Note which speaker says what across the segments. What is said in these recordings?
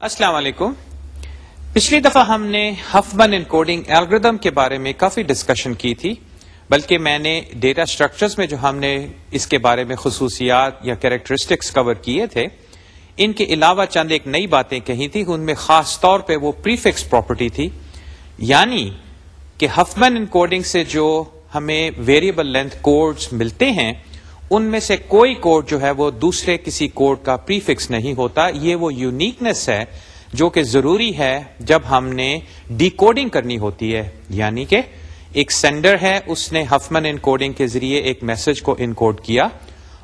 Speaker 1: السلام علیکم۔ پچھلی دفعہ ہم نے ہفمن ان کوڈنگ ایلگردم کے بارے میں کافی ڈسکشن کی تھی، بلکہ میں نے ڈیٹا اسٹرکچرز میں جو ہم نے اس کے بارے میں خصوصیات یا کیریکٹرسٹکس کور کیے تھے، ان کے علاوہ چند ایک نئی باتیں کہی تھی ان میں خاص طور پہ وہ پریفکس پراپرٹی تھی۔ یعنی کہ ہفمن ان کوڈنگ سے جو ہمیں ویریبل لینتھ کوڈز ملتے ہیں ان میں سے کوئی کوڈ جو ہے وہ دوسرے کسی کوڈ کا پریفکس نہیں ہوتا، یہ وہ یونیکنیس ہے جو کہ ضروری ہے جب ہم نے ڈی کوڈنگ کرنی ہوتی ہے۔ یعنی کہ ایک سینڈر ہے، اس نے ہفمن ان کوڈنگ کے ذریعے ایک میسج کو ان کوڈ کیا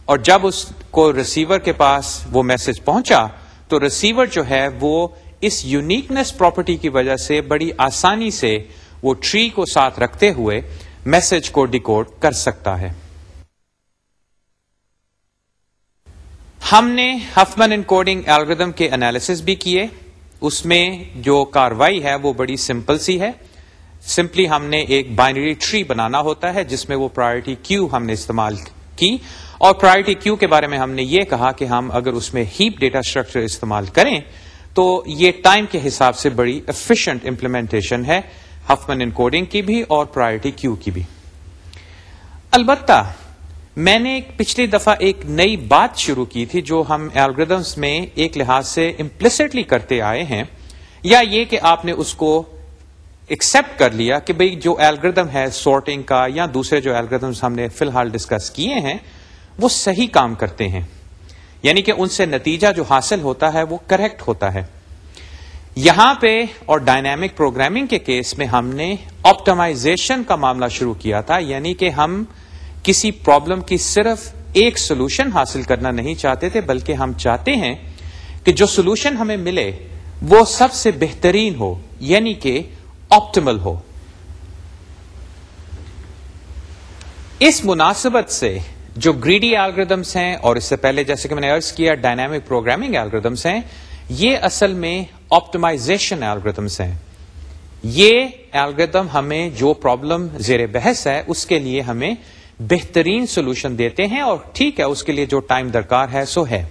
Speaker 1: اور جب اس کو ریسیور کے پاس وہ میسج پہنچا، تو ریسیور جو ہے وہ اس یونیکنیس پراپرٹی کی وجہ سے بڑی آسانی سے وہ ٹری کو ساتھ رکھتے ہوئے میسج کو ڈیکوڈ کر سکتا ہے۔ ہم نے ہفمن ان کوڈنگ الگریدم کے انالیس بھی کیے۔ اس میں جو کاروائی ہے وہ بڑی سمپل سی ہے۔ سمپلی ہم نے ایک بائنری ٹری بنانا ہوتا ہے جس میں وہ پرائرٹی کیو ہم نے استعمال کی۔ اور پرائرٹی کیو کے بارے میں ہم نے یہ کہا کہ ہم اگر اس میں ہیپ ڈیٹا اسٹرکچر استعمال کریں تو یہ ٹائم کے حساب سے بڑی افیشنٹ امپلیمنٹیشن ہے ہفمن ان کوڈنگ کی بھی اور پرائرٹی کیو کی بھی۔ البتہ میں نے پچھلی دفعہ ایک نئی بات شروع کی تھی جو ہم الگریدمس میں ایک لحاظ سے امپلسٹلی کرتے آئے ہیں، یا یہ کہ آپ نے اس کو ایکسپٹ کر لیا کہ بھئی جو الگریدم ہے سارٹنگ کا یا دوسرے جو الگریدمس ہم نے فی الحال ڈسکس کیے ہیں، وہ صحیح کام کرتے ہیں۔ یعنی کہ ان سے نتیجہ جو حاصل ہوتا ہے، وہ کریکٹ ہوتا ہے۔ یہاں پہ اور ڈائنامک پروگرامنگ کے کیس میں ہم نے آپٹمائزیشن کا معاملہ شروع کیا تھا یعنی کہ ہم کسی پرابلم کی صرف ایک سولوشن حاصل کرنا نہیں چاہتے تھے، بلکہ ہم چاہتے ہیں کہ جو سولوشن ہمیں ملے، وہ سب سے بہترین ہو یعنی کہ آپٹیمل ہو۔ اس مناسبت سے جو گریڈی الگریدمس ہیں، اور اس سے پہلے جیسے کہ میں نے ارض کیا ڈائنامک پروگرامنگ الگریدمس ہیں، یہ اصل میں آپٹمائزیشن الگریدمس ہیں۔ یہ الگریدم ہمیں جو پرابلم زیر بحث ہے، اس کے لیے ہمیں بہترین سولوشن دیتے ہیں اور ٹھیک ہے، اس کے لیے جو ٹائم درکار ہے، سو ہے۔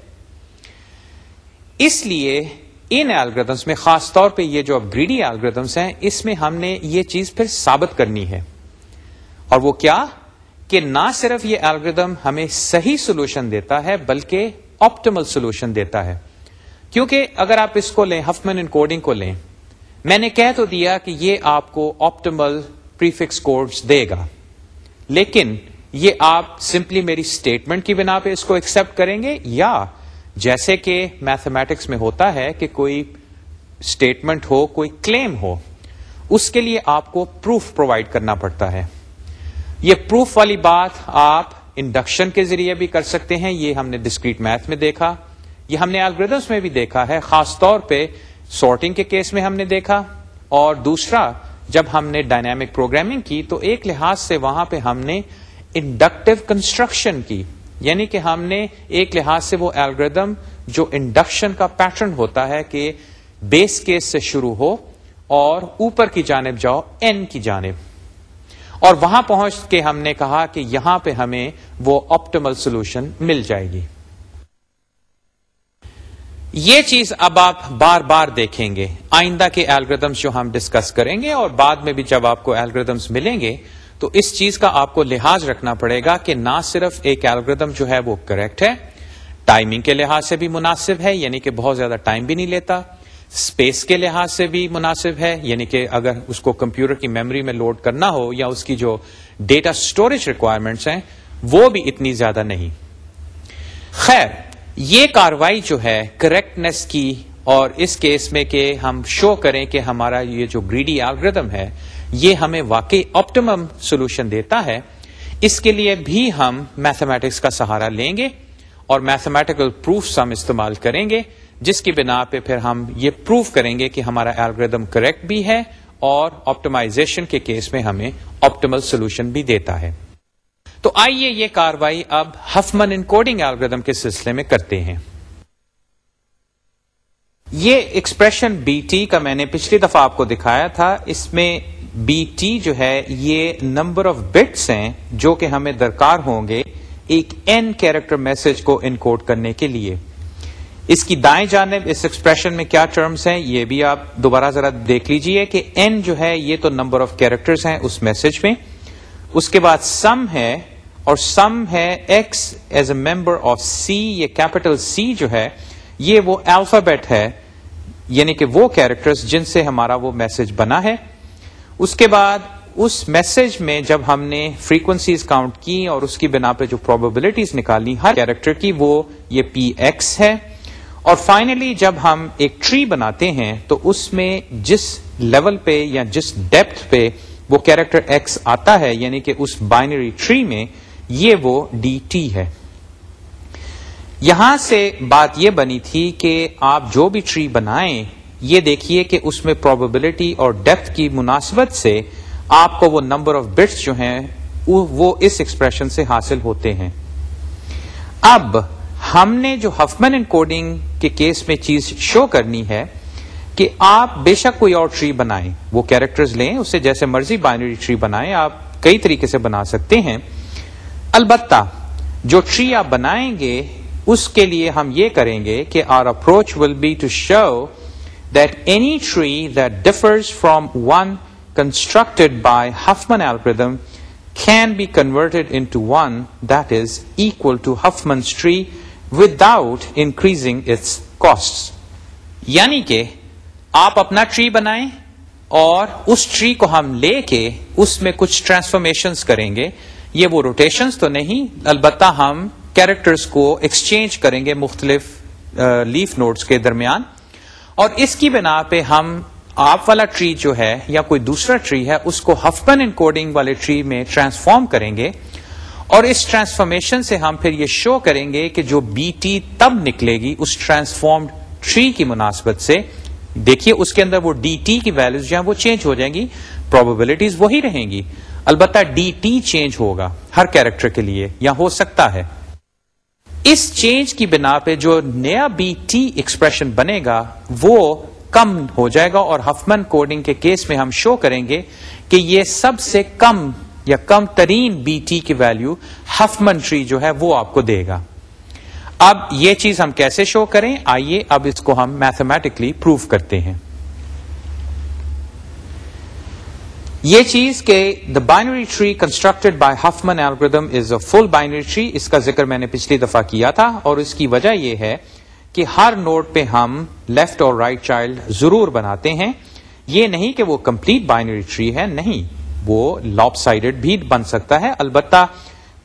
Speaker 1: اس لیے ان الگریدمس میں، خاص طور پہ یہ جو اب گریڈی الگریدمس ہیں، اس میں ہم نے یہ چیز پھر ثابت کرنی ہے۔ اور وہ کیا؟ کہ نہ صرف یہ الگریدم ہمیں صحیح سولوشن دیتا ہے، بلکہ آپٹیمل سولوشن دیتا ہے۔ کیونکہ اگر آپ اس کو لیں ہفمن ان کوڈنگ کو لیں، میں نے کہہ تو دیا کہ یہ آپ کو آپٹیمل پریفکس کوڈز دے گا۔ لیکن یہ آپ سمپلی میری اسٹیٹمنٹ کی بنا پہ اس کو ایکسپٹ کریں گے یا جیسے کہ میتھمیٹکس میں ہوتا ہے کہ کوئی اسٹیٹمنٹ ہو، کوئی کلیم ہو، اس کے لیے آپ کو پروف پرووائڈ کرنا پڑتا ہے۔ یہ پروف والی بات آپ انڈکشن کے ذریعے بھی کر سکتے ہیں، یہ ہم نے ڈسکریٹ میتھ میں دیکھا، یہ ہم نے الگریدمس میں بھی دیکھا ہے، خاص طور پہ سارٹنگ کے کیس میں ہم نے دیکھا۔ اور دوسرا، جب ہم نے ڈائنامک پروگرامنگ کی تو ایک لحاظ سے وہاں پہ ہم نے انڈکٹیو کنسٹرکشن کی یعنی کہ ہم نے ایک لحاظ سے وہ الگریدم جو انڈکشن کا پیٹرن ہوتا ہے کہ بیس کیس سے شروع ہو اور اوپر کی جانب جاؤ این کی جانب۔ اور وہاں پہنچ کے ہم نے کہا کہ یہاں پہ ہمیں وہ آپٹیمل سولوشن مل جائے گی۔ یہ چیز اب آپ بار بار دیکھیں گے۔ آئندہ کے الگریدمس جو ہم ڈسکس کریں گے اور بعد میں بھی جب آپ کو الگریدمس ملیں گے تو اس چیز کا آپ کو لحاظ رکھنا پڑے گا کہ نہ صرف ایک الگریدم جو ہے وہ کریکٹ ہے ٹائمنگ کے لحاظ سے بھی مناسب ہے یعنی کہ بہت زیادہ ٹائم بھی نہیں لیتا اسپیس کے لحاظ سے بھی مناسب ہے یعنی کہ اگر اس کو کمپیوٹر کی میموری میں لوڈ کرنا ہو یا اس کی جو ڈیٹا اسٹوریج ریکوائرمنٹس ہیں، وہ بھی اتنی زیادہ نہیں۔ خیر، یہ کاروائی جو ہے کریکٹنیس کی اور اس کیس میں کہ ہم شو کریں کہ ہمارا یہ جو گریڈی الگریدم ہے یہ ہمیں واقعی آپٹیمم سولوشن دیتا ہے۔ اس کے لیے بھی ہم میتھمیٹکس کا سہارا لیں گے اور میتھمیٹیکل پروفس ہم استعمال کریں گے، جس کی بنا پہ پھر ہم یہ پروف کریں گے کہ ہمارا الگریدم کریکٹ بھی ہے اور آپٹمائزیشن کے کیس میں ہمیں آپٹیمل سولوشن بھی دیتا ہے۔ تو آئیے یہ کاروائی اب ہفمن ان کوڈنگ الگریدم کے سلسلے میں کرتے ہیں۔ یہ ایکسپریشن بی ٹی کا میں نے پچھلی دفعہ آپ کو دکھایا تھا، اس میں بی ٹی جو ہے، یہ نمبر آف بٹس ہیں جو کہ ہمیں درکار ہوں گے ایک این کیریکٹر میسج کو انکوڈ کرنے کے لیے۔ اس کی دائیں جانب، اس ایکسپریشن میں کیا ٹرمز ہیں، یہ بھی آپ دوبارہ ذرا دیکھ لیجیے کہ این جو ہے، یہ تو نمبر آف کیریکٹرز ہیں اس میسج میں۔ اس کے بعد سم ہے اور سم ہے x as a member of C, یہ کیپٹل سی جو ہے، یہ وہ الفابیٹ ہے یعنی کہ وہ کیریکٹرز جن سے ہمارا وہ میسج بنا ہے۔ اس کے بعد اس میسج میں جب ہم نے فریکوینسیز کاؤنٹ کی اور اس کی بنا پہ جو پروبیبلٹیز نکالی، ہر کیریکٹر کی وہ یہ پی ایکس ہے۔ اور فائنلی جب ہم ایک ٹری بناتے ہیں تو اس میں جس لیول پہ یا جس ڈیپتھ پہ وہ کیریکٹر ایکس آتا ہے یعنی کہ اس بائنری ٹری میں، یہ وہ ڈی ٹی ہے۔ یہاں سے بات یہ بنی تھی کہ آپ جو بھی ٹری بنائیں یہ دیکھیے کہ اس میں پروبیبلٹی اور ڈیپتھ کی مناسبت سے آپ کو وہ نمبر آف بٹس جو ہیں، وہ اس ایکسپریشن سے حاصل ہوتے ہیں۔ اب ہم نے جو ہفمن اینڈ کوڈنگ کے کیس میں چیز شو کرنی ہے کہ آپ بے شک کوئی اور ٹری بنائیں۔ وہ کیریکٹرز لیں، اسے جیسے مرضی بائنری ٹری بنائیں، آپ کئی طریقے سے بنا سکتے ہیں۔ البتہ جو ٹری آپ بنائیں گے، اس کے لیے ہم یہ کریں گے کہ our approach will be to show that any tree that differs from one constructed by Huffman algorithm can be converted into one that is equal to Huffman's tree without increasing its cost یعنی کہ آپ اپنا tree بنائیں اور اس tree کو ہم لے کے اس میں کچھ ٹرانسفارمیشن کریں گے یہ وہ روٹیشنز تو نہیں البتہ ہم کیریکٹرز کو ایکسچینج کریں گے مختلف لیف نوٹس کے درمیان اور اس کی بنا پہ ہم آپ والا ٹری جو ہے یا کوئی دوسرا ٹری ہے، اس کو ہفپن ان کوڈنگ والے ٹری میں ٹرانسفارم کریں گے۔ اور اس ٹرانسفارمیشن سے ہم پھر یہ شو کریں گے کہ جو بی ٹی تب نکلے گی اس ٹرانسفارمڈ ٹری کی مناسبت سے۔ دیکھیے اس کے اندر وہ ڈی ٹی کی ویلوز جو ہیں وہ چینج ہو جائیں گی پروبیبلٹیز وہی رہیں گی۔ البتہ ڈی ٹی چینج ہوگا ہر کیریکٹر کے لیے، یا ہو سکتا ہے۔ اس چینج کی بنا پہ جو نیا بی ٹی ایکسپریشن بنے گا، وہ کم ہو جائے گا اور ہفمن کوڈنگ کے کیس میں ہم شو کریں گے کہ یہ سب سے کم یا کم ترین بی ٹی کی ویلو ہفمن ٹری جو ہے وہ آپ کو دے گا۔ اب یہ چیز ہم کیسے شو کریں؟ آئیے اب اس کو ہم میتھمیٹکلی پروف کرتے ہیں۔ یہ چیز کہ the binary tree constructed by Huffman algorithm is a full binary tree اس کا ذکر میں نے پچھلی دفعہ کیا تھا اور اس کی وجہ یہ ہے کہ ہر نوٹ پہ ہم لیفٹ اور رائٹ right چائلڈ ضرور بناتے ہیں۔ یہ نہیں کہ وہ کمپلیٹ بائنری ٹری ہے، نہیں، وہ لاپ سائڈڈ بھی بن سکتا ہے۔ البتہ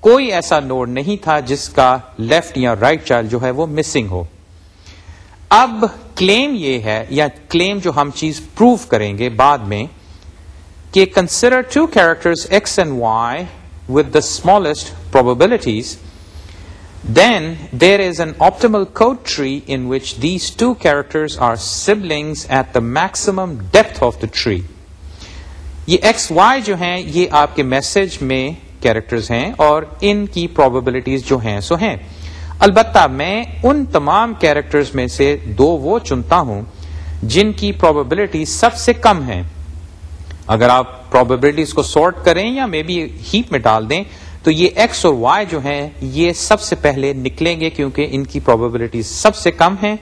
Speaker 1: کوئی ایسا نوڈ نہیں تھا جس کا لیفٹ یا رائٹ right چائلڈ جو ہے وہ مسنگ ہو۔ اب کلیم یہ ہے یا کلیم جو ہم چیز پروف کریں گے بعد میں کہ consider two character x and y with the smallest probabilities then there is an optimal code tree in which these two characters are siblings at the maximum depth of the tree یہ x Y جو ہیں یہ آپ کے message میں characters ہیں اور ان کی پروبیبلٹیز جو ہیں سو ہیں البتہ میں ان تمام کیریکٹرز میں سے دو وہ چنتا ہوں جن کی پروبیبلٹی سب سے کم ہے اگر آپ پروبیبلٹیز کو سارٹ کریں یا مے بی ہیپ میں ڈال دیں، تو یہ ایکس اور وائی جو ہیں، یہ سب سے پہلے نکلیں گے کیونکہ ان کی پروبیبلٹی سب سے کم ہے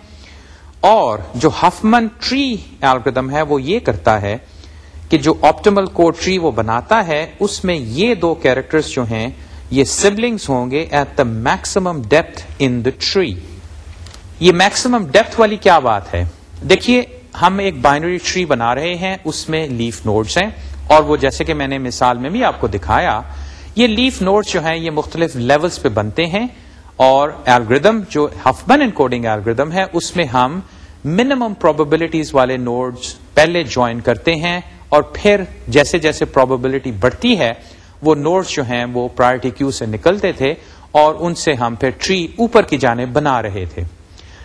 Speaker 1: اور جو ہفمن ٹری الگریدم ہے، وہ یہ کرتا ہے کہ جو آپٹیمل کوڈ ٹری وہ بناتا ہے، اس میں یہ دو کیریکٹرز جو ہیں، یہ سبلنگس ہوں گے at the maximum depth in the tree یہ میکسیمم ڈیپتھ والی کیا بات ہے؟ دیکھیے ہم ایک بائنری ٹری بنا رہے ہیں، اس میں لیف نوڈز ہیں۔ اور وہ جیسے کہ میں نے مثال میں بھی آپ کو دکھایا، یہ لیف نوڈز جو ہیں، یہ مختلف لیولز پہ بنتے ہیں۔ اور ایلگردم جو ہفمن ان کوڈنگ ایلگردم ہے، اس میں ہم منیمم پروبیبلٹیز والے نوڈز پہلے جوائن کرتے ہیں۔ اور پھر جیسے جیسے پروبیبلٹی بڑھتی ہے، وہ نوٹس جو ہیں، وہ پرائرٹی کیو سے نکلتے تھے۔ اور ان سے ہم پھر ٹری اوپر کی جانب بنا رہے تھے۔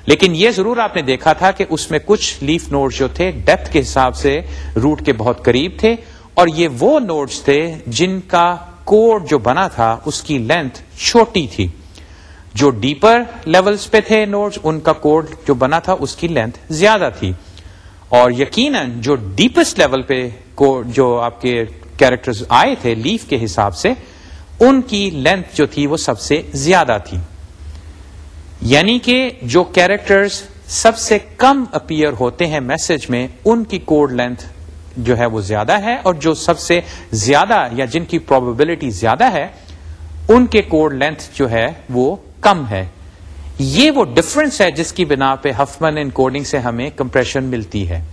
Speaker 1: لیکن یہ ضرور آپ نے دیکھا تھا کہ اس میں کچھ لیف نوٹس جو تھے، ڈیپتھ کے حساب سے روٹ کے بہت قریب تھے، اور یہ وہ نوٹس تھے جن کا کوڈ جو بنا تھا، اس کی لینتھ چھوٹی تھی۔ جو ڈیپر لیولز پہ تھے نوٹس ان کا کوڈ جو بنا تھا، اس کی لینتھ زیادہ تھی۔ اور یقیناً جو ڈیپسٹ لیول پہ کو جو آپ کے کیریکٹر آئے تھے لیف کے حساب سے، ان کی لینتھ جو تھی وہ سب سے زیادہ تھی۔ یعنی کہ جو کیریکٹرز سب سے کم اپیئر ہوتے ہیں میسج میں، ان کی کوڈ لینتھ جو ہے وہ زیادہ ہے اور جو سب سے زیادہ یا جن کی پروبیبلٹی زیادہ ہے، ان کے کوڈ لینتھ جو ہے وہ کم ہے۔ یہ وہ ڈفرنس ہے جس کی بنا پہ ہفمن ان کوڈنگ سے ہمیں کمپریشن ملتی ہے۔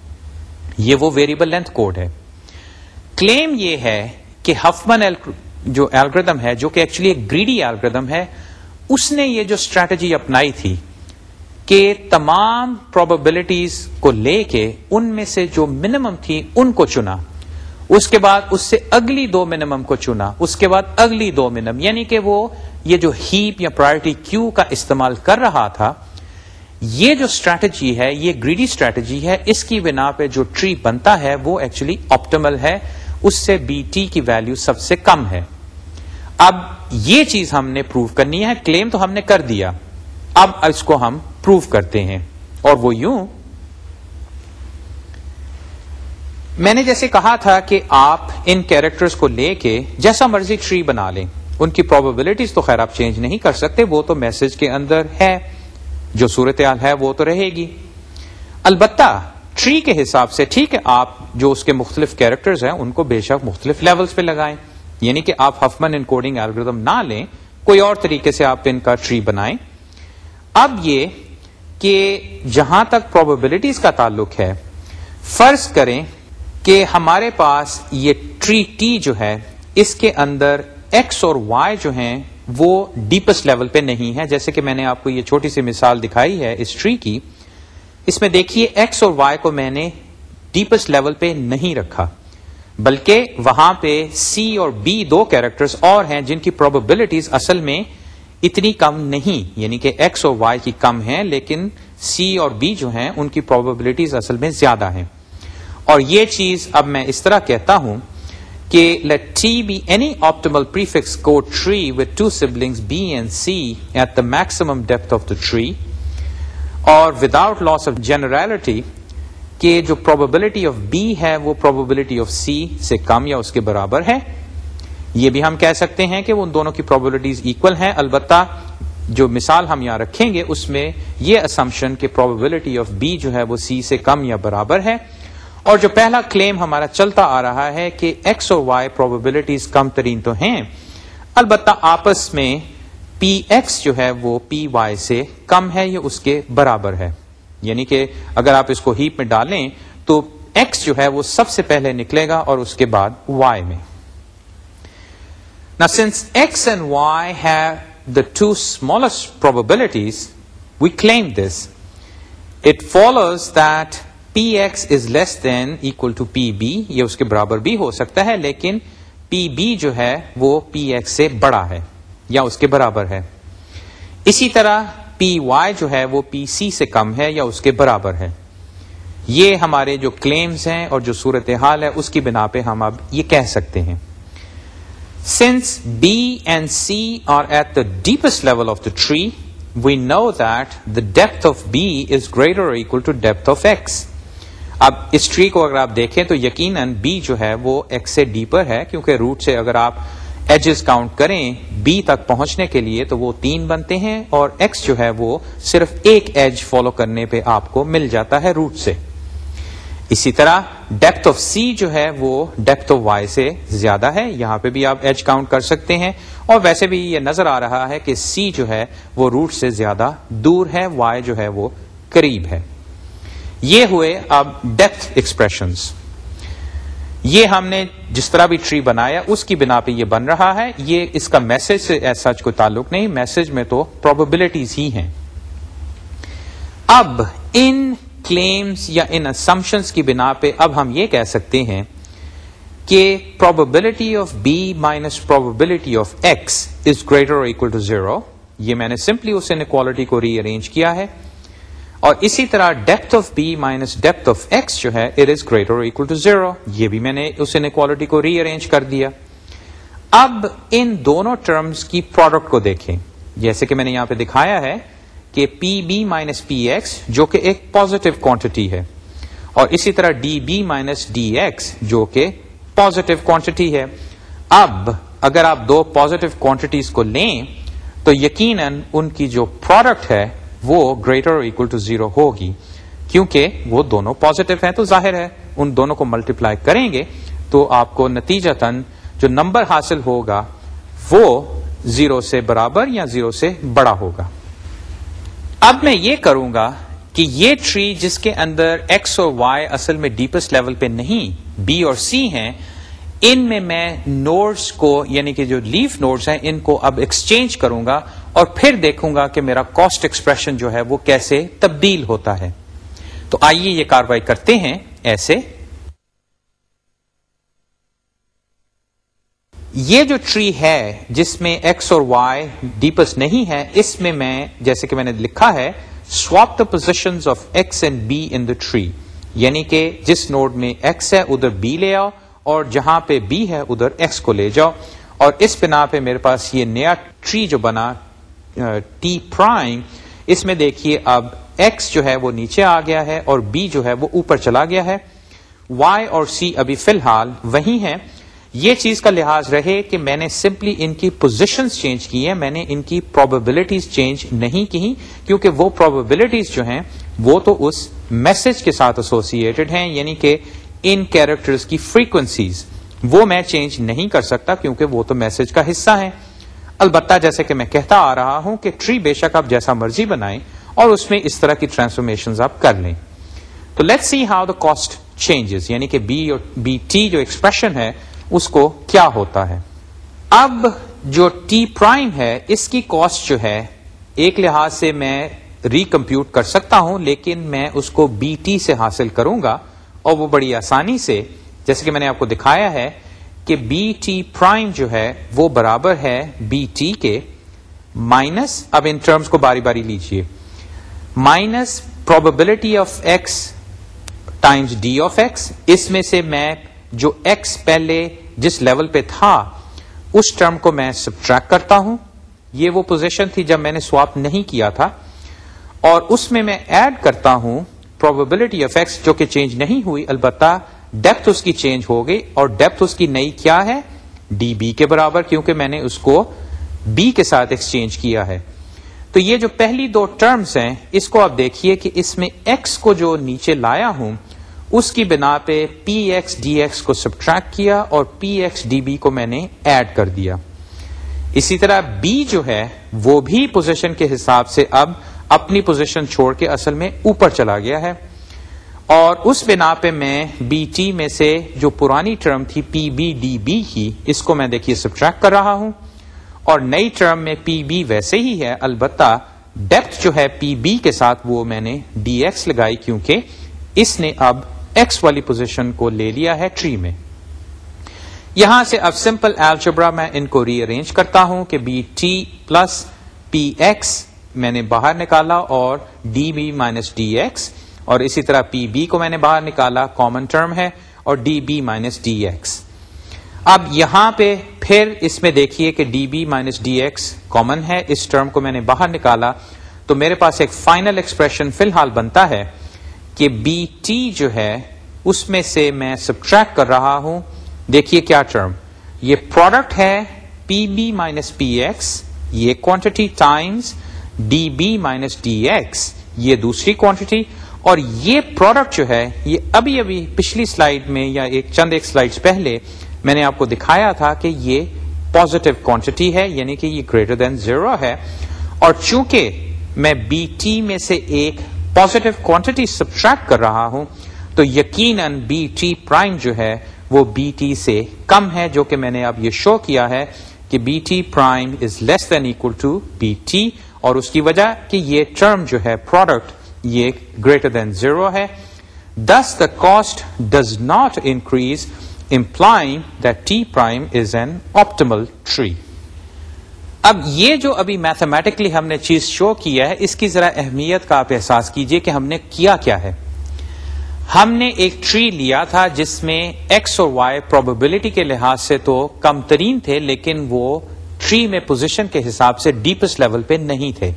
Speaker 1: یہ وہ ویریبل لینتھ کوڈ ہے۔ کلیم یہ ہے کہ ہفمن جو الگریدم ہے، جو کہ ایکچولی ایک گریڈی الگریدم ہے اس نے یہ جو اسٹریٹجی اپنائی تھی کہ تمام پروبلٹیز کو لے کے ان میں سے جو منیمم تھی ان کو چنا۔ اس کے بعد اس سے اگلی دو منیمم کو چنا۔ اس کے بعد اگلی دو منیمم یعنی کہ وہ یہ جو ہیپ یا پرائرٹی کیو کا استعمال کر رہا تھا، یہ جو اسٹریٹجی ہے، یہ گریڈی اسٹریٹجی ہے، اس کی بنا پہ جو ٹری بنتا ہے وہ ایکچولی آپٹیمل ہے۔ اس سے بی ٹی کی ویلو سب سے کم ہے۔ اب یہ چیز ہم نے پروو کرنی ہے، کلیم تو ہم نے کر دیا۔ اب اس کو ہم پروو کرتے ہیں۔ اور وہ یوں۔ میں نے جیسے کہا تھا کہ آپ ان کیریکٹرز کو لے کے جیسا مرضی ٹری بنا لیں۔ ان کی پروبیبلٹیز تو خیر آپ چینج نہیں کر سکتے، وہ تو میسج کے اندر ہے۔ جو صورتحال ہے، وہ تو رہے گی۔ البتہ ٹری کے حساب سے ٹھیک ہے، آپ جو اس کے مختلف کیریکٹرز ہیں، ان کو بے شک مختلف لیولز پہ لگائیں۔ یعنی کہ آپ ہفمن ان کوڈنگ الگریدم نہ لیں، کوئی اور طریقے سے آپ ان کا ٹری بنائیں۔ اب یہ کہ جہاں تک پروبیبلٹیز کا تعلق ہے، فرض کریں کہ ہمارے پاس یہ ٹری ٹی جو ہے، اس کے اندر ایکس اور وائی جو ہیں، وہ ڈیپسٹ لیول پہ نہیں ہے جیسے کہ میں نے آپ کو یہ چھوٹی سی مثال دکھائی ہے اس ٹری کی۔ اس میں دیکھیے ایکس اور وائی کو میں نے ڈیپسٹ لیول پہ نہیں رکھا۔ بلکہ وہاں پہ سی اور بی دو کیریکٹرز اور ہیں جن کی پروبیبلٹیز اصل میں اتنی کم نہیں یعنی کہ ایکس اور وائی کی کم ہے لیکن سی اور بی جو ہیں، ان کی پروبیبلٹیز اصل میں زیادہ ہیں۔ اور یہ چیز اب میں اس طرح کہتا ہوں کہ let T be any optimal prefix code tree with two siblings B and C at the maximum depth of the tree اور وداؤٹ لاس آف جنرلٹی کہ جو پروبیبلٹی آف بی ہے وہ پروبیبلٹی آف سی سے کم یا اس کے برابر ہے۔ یہ بھی ہم کہہ سکتے ہیں کہ وہ ان دونوں کی پروبیبلٹیز اکول ہیں۔ البتہ جو مثال ہم یہاں رکھیں گے، اس میں یہ اسمپشن کہ پروبیبلٹی آف بی جو ہے وہ سی سے کم یا برابر ہے۔ اور جو پہلا کلیم ہمارا چلتا آ رہا ہے کہ ایکس اور وائی پروبیبلٹیز کم ترین تو ہیں، البتہ آپس میں پی ایکس جو ہے وہ پی وائی سے کم ہے یا اس کے برابر ہے۔ یعنی کہ اگر آپ اس کو ہیپ میں ڈالیں تو ایکس جو ہے وہ سب سے پہلے نکلے گا اور اس کے بعد وائی میں۔ Since x and y have the two smallest probabilities we claim this it follows that P x is less than equal to P B یہ اس کے برابر بھی ہو سکتا ہے، لیکن پی بی جو ہے وہ پی ایکس سے بڑا ہے یا اس کے برابر ہے۔ اسی طرح پی وائی جو ہے وہ پی سی سے کم ہے یا اس کے برابر ہے۔ یہ ہمارے جو کلیمز ہیں اور جو صورت حال ہے، اس کی بنا پہ ہم اب یہ کہہ سکتے ہیں۔ Since B and C are at the deepest level of the tree we know that the depth of B is greater or equal to depth of x اب اس ٹری کو اگر آپ دیکھیں تو یقیناً بی جو ہے وہ ایکس سے ڈیپر ہے، کیونکہ روٹ سے اگر آپ ایجز کاؤنٹ کریں بی تک پہنچنے کے لیے تو وہ تین بنتے ہیں اور ایکس جو ہے وہ صرف ایک ایج فالو کرنے پہ آپ کو مل جاتا ہے روٹ سے۔ اسی طرح ڈیپتھ آف سی جو ہے وہ ڈیپتھ آف وائی سے زیادہ ہے، یہاں پہ بھی آپ ایج کاؤنٹ کر سکتے ہیں۔ اور ویسے بھی یہ نظر آ رہا ہے کہ سی جو ہے وہ روٹ سے زیادہ دور ہے وائی جو ہے وہ قریب ہے۔ یہ ہوئے اب ڈیپتھ ایکسپریشنس یہ ہم نے جس طرح بھی ٹری بنایا، اس کی بنا پہ یہ بن رہا ہے۔ یہ اس کا میسج سے ایسا کوئی تعلق نہیں میسج میں تو پروبیبلٹیز ہی ہیں۔ اب ان کلیمز یا ان اسمپشنس کی بنا پہ اب ہم یہ کہہ سکتے ہیں کہ probability of B minus probability of x is greater equal to zero یہ میں نے سمپلی اس انکوالٹی کو ری ارینج کیا ہے۔ اور اسی طرح depth of B minus depth of x جو ہے it is greater equal to zero یہ بھی میں نے اس انکوالٹی کو ری ارینج کر دیا. اب ان دونوں ٹرمز کی پروڈکٹ کو دیکھیں. جیسے کہ میں نے یہاں پہ دکھایا ہے کہ P B minus P x جو کہ ایک پوزیٹو کوانٹٹی ہے. اور اسی طرح D B minus D x جو کہ پوزیٹو کوانٹٹی ہے. اب اگر آپ دو پوزیٹو کوانٹٹیز کو لیں، تو یقیناً ان کی جو پروڈکٹ ہے وہ گریٹر اور اکول ٹو زیرو ہوگی۔ کیونکہ وہ دونوں پازیٹو ہیں تو ظاہر ہے، ان دونوں کو ملٹیپلائی کریں گے تو آپ کو نتیجہ تن جو نمبر حاصل ہوگا، وہ زیرو سے برابر یا زیرو سے بڑا ہوگا۔ اب میں یہ کروں گا کہ یہ ٹری جس کے اندر ایکس اور وائی اصل میں ڈیپسٹ لیول پہ نہیں بی اور سی ہیں، ان میں میں نوٹس کو یعنی کہ جو لیف نوٹس ہیں، ان کو اب ایکسچینج کروں گا۔ اور پھر دیکھوں گا کہ میرا کاسٹ ایکسپریشن جو ہے وہ کیسے تبدیل ہوتا ہے۔ تو آئیے یہ کاروائی کرتے ہیں ایسے۔ یہ جو ٹری ہے جس میں ایکس اور وائی ڈیپس نہیں ہے، اس میں میں، جیسے کہ میں نے لکھا ہے swap the position of x and B in the tree یعنی کہ جس نوڈ میں ایکس ہے، ادھر بی لے آؤ، اور جہاں پہ بی ہے، ادھر ایکس کو لے جاؤ۔ اور اس بنا پہ میرے پاس یہ نیا ٹری جو بنا ٹی پرائم اس میں دیکھیے اب ایکس جو ہے وہ نیچے آ گیا ہے اور بی جو ہے وہ اوپر چلا گیا ہے۔ وائی اور سی ابھی فی الحال وہی ہے یہ چیز کا لحاظ رہے کہ میں نے سمپلی ان کی پوزیشن چینج کی ہے میں نے ان کی پروبیبلٹیز چینج نہیں کی کیونکہ وہ پروبیبلٹیز جو ہیں، وہ تو اس میسج کے ساتھ ایسوسیٹڈ ہیں یعنی کہ ان کیریکٹرز کی فریکوینسیز وہ میں چینج نہیں کر سکتا کیونکہ وہ تو میسج کا حصہ ہے البتہ جیسے کہ میں کہتا آ رہا ہوں کہ ٹری بے شک آپ جیسا مرضی بنائیں اور اس میں اس طرح کی ٹرانسفارمیشن آپ کر لیں۔ تو let see how the cost changes یعنی کہ بی اور بی ٹی جو ایکسپریشن ہے، اس کو کیا ہوتا ہے۔ اب جو ٹی پرائم ہے، اس کی کاسٹ جو ہے، ایک لحاظ سے میں ریکمپیوٹ کر سکتا ہوں، لیکن میں اس کو بی ٹی سے حاصل کروں گا اور وہ بڑی آسانی سے، جیسے کہ میں نے آپ کو دکھایا ہے کہ بی ٹی پرائم جو ہے وہ برابر ہے بی ٹی کے مائنس اب ان ٹرمز کو باری باری لیجیے. Minus probability of X times D of X اس میں سے میں جو ایکس پہلے جس لیول پہ تھا، اس ٹرم کو میں سبٹریک کرتا ہوں. یہ وہ پوزیشن تھی جب میں نے سواپ نہیں کیا تھا. اور اس میں میں ایڈ کرتا ہوں پروبلٹی آف ایکس جو کہ چینج نہیں ہوئی، البتہ ڈیپتھ اس کی چینج ہو گئی اور ڈیپتھ اس کی نئی کیا ہے? ڈی بی کے برابر، کیونکہ میں نے اس کو بی کے ساتھ ایکسچینج کیا ہے۔ تو یہ جو پہلی دو ٹرمز ہیں، اس کو آپ دیکھیے کہ اس میں ایکس کو جو نیچے لایا ہوں، اس کی بنا پہ پی ایکس ڈی ایکس کو سبٹریکٹ کیا اور پی ایکس ڈی بی کو میں نے ایڈ کر دیا۔ اسی طرح بی جو ہے، وہ بھی پوزیشن کے حساب سے اب اپنی پوزیشن چھوڑ کے اصل میں اوپر چلا گیا ہے۔ اور اس بنا پہ میں بی ٹی میں سے جو پرانی ٹرم تھی پی بی ڈی بی کی، اس کو میں دیکھیے سبٹریکٹ کر رہا ہوں۔ اور نئی ٹرم میں پی بی ویسے ہی ہے، البتہ ڈیپتھ جو ہے پی بی کے ساتھ وہ میں نے ڈی ایکس لگائی کیونکہ اس نے اب ایکس والی پوزیشن کو لے لیا ہے ٹری میں۔ یہاں سے اب سمپل ایلجبرا میں ان کو ری ارینج کرتا ہوں کہ B T plus P X میں نے باہر نکالا اور D B minus D X اور اسی طرح پی بی کو میں نے باہر نکالا کامن ٹرم ہے، اور D B minus D X اب یہاں پہ پھر اس میں دیکھیے کہ D B minus D X common ہے، اس ٹرم کو میں نے باہر نکالا، تو میرے پاس ایک فائنل ایکسپریشن فی الحال بنتا ہے کہ بی ٹی جو ہے، اس میں سے میں سبٹریکٹ کر رہا ہوں۔ دیکھیے کیا ٹرم یہ پروڈکٹ ہے P B minus P X یہ quantity times D B minus D X یہ دوسری کوانٹٹی اور یہ پروڈکٹ جو ہے، یہ ابھی ابھی پچھلی سلائیڈ میں یا ایک چند ایک سلائڈ پہلے میں نے آپ کو دکھایا تھا کہ یہ پوزیٹو کوانٹٹی ہے یعنی کہ یہ گریٹر دین زیرو ہے۔ اور چونکہ میں بی ٹی میں سے ایک پوزیٹو کوانٹٹی سبٹریکٹ کر رہا ہوں، تو یقیناً بی ٹی پرائم جو ہے، وہ بی ٹی سے کم ہے، جو کہ میں نے اب یہ شو کیا ہے کہ B T prime is less than equal to B T اور اس کی وجہ کہ یہ ٹرم جو ہے پروڈکٹ یہ گریٹر دین زیرو ہے. This the cost does not increase implying that T prime is an optimal tree اب یہ جو ابھی میتھمیٹکلی ہم نے چیز شو کیا ہے، اس کی ذرا اہمیت کا آپ احساس کیجیے کہ ہم نے کیا کیا ہے۔ ہم نے ایک ٹری لیا تھا جس میں ایکس اور وائی پروبیبلٹی کے لحاظ سے تو کم ترین تھے، لیکن وہ ٹری میں پوزیشن کے حساب سے ڈیپسٹ لیول پہ نہیں تھے۔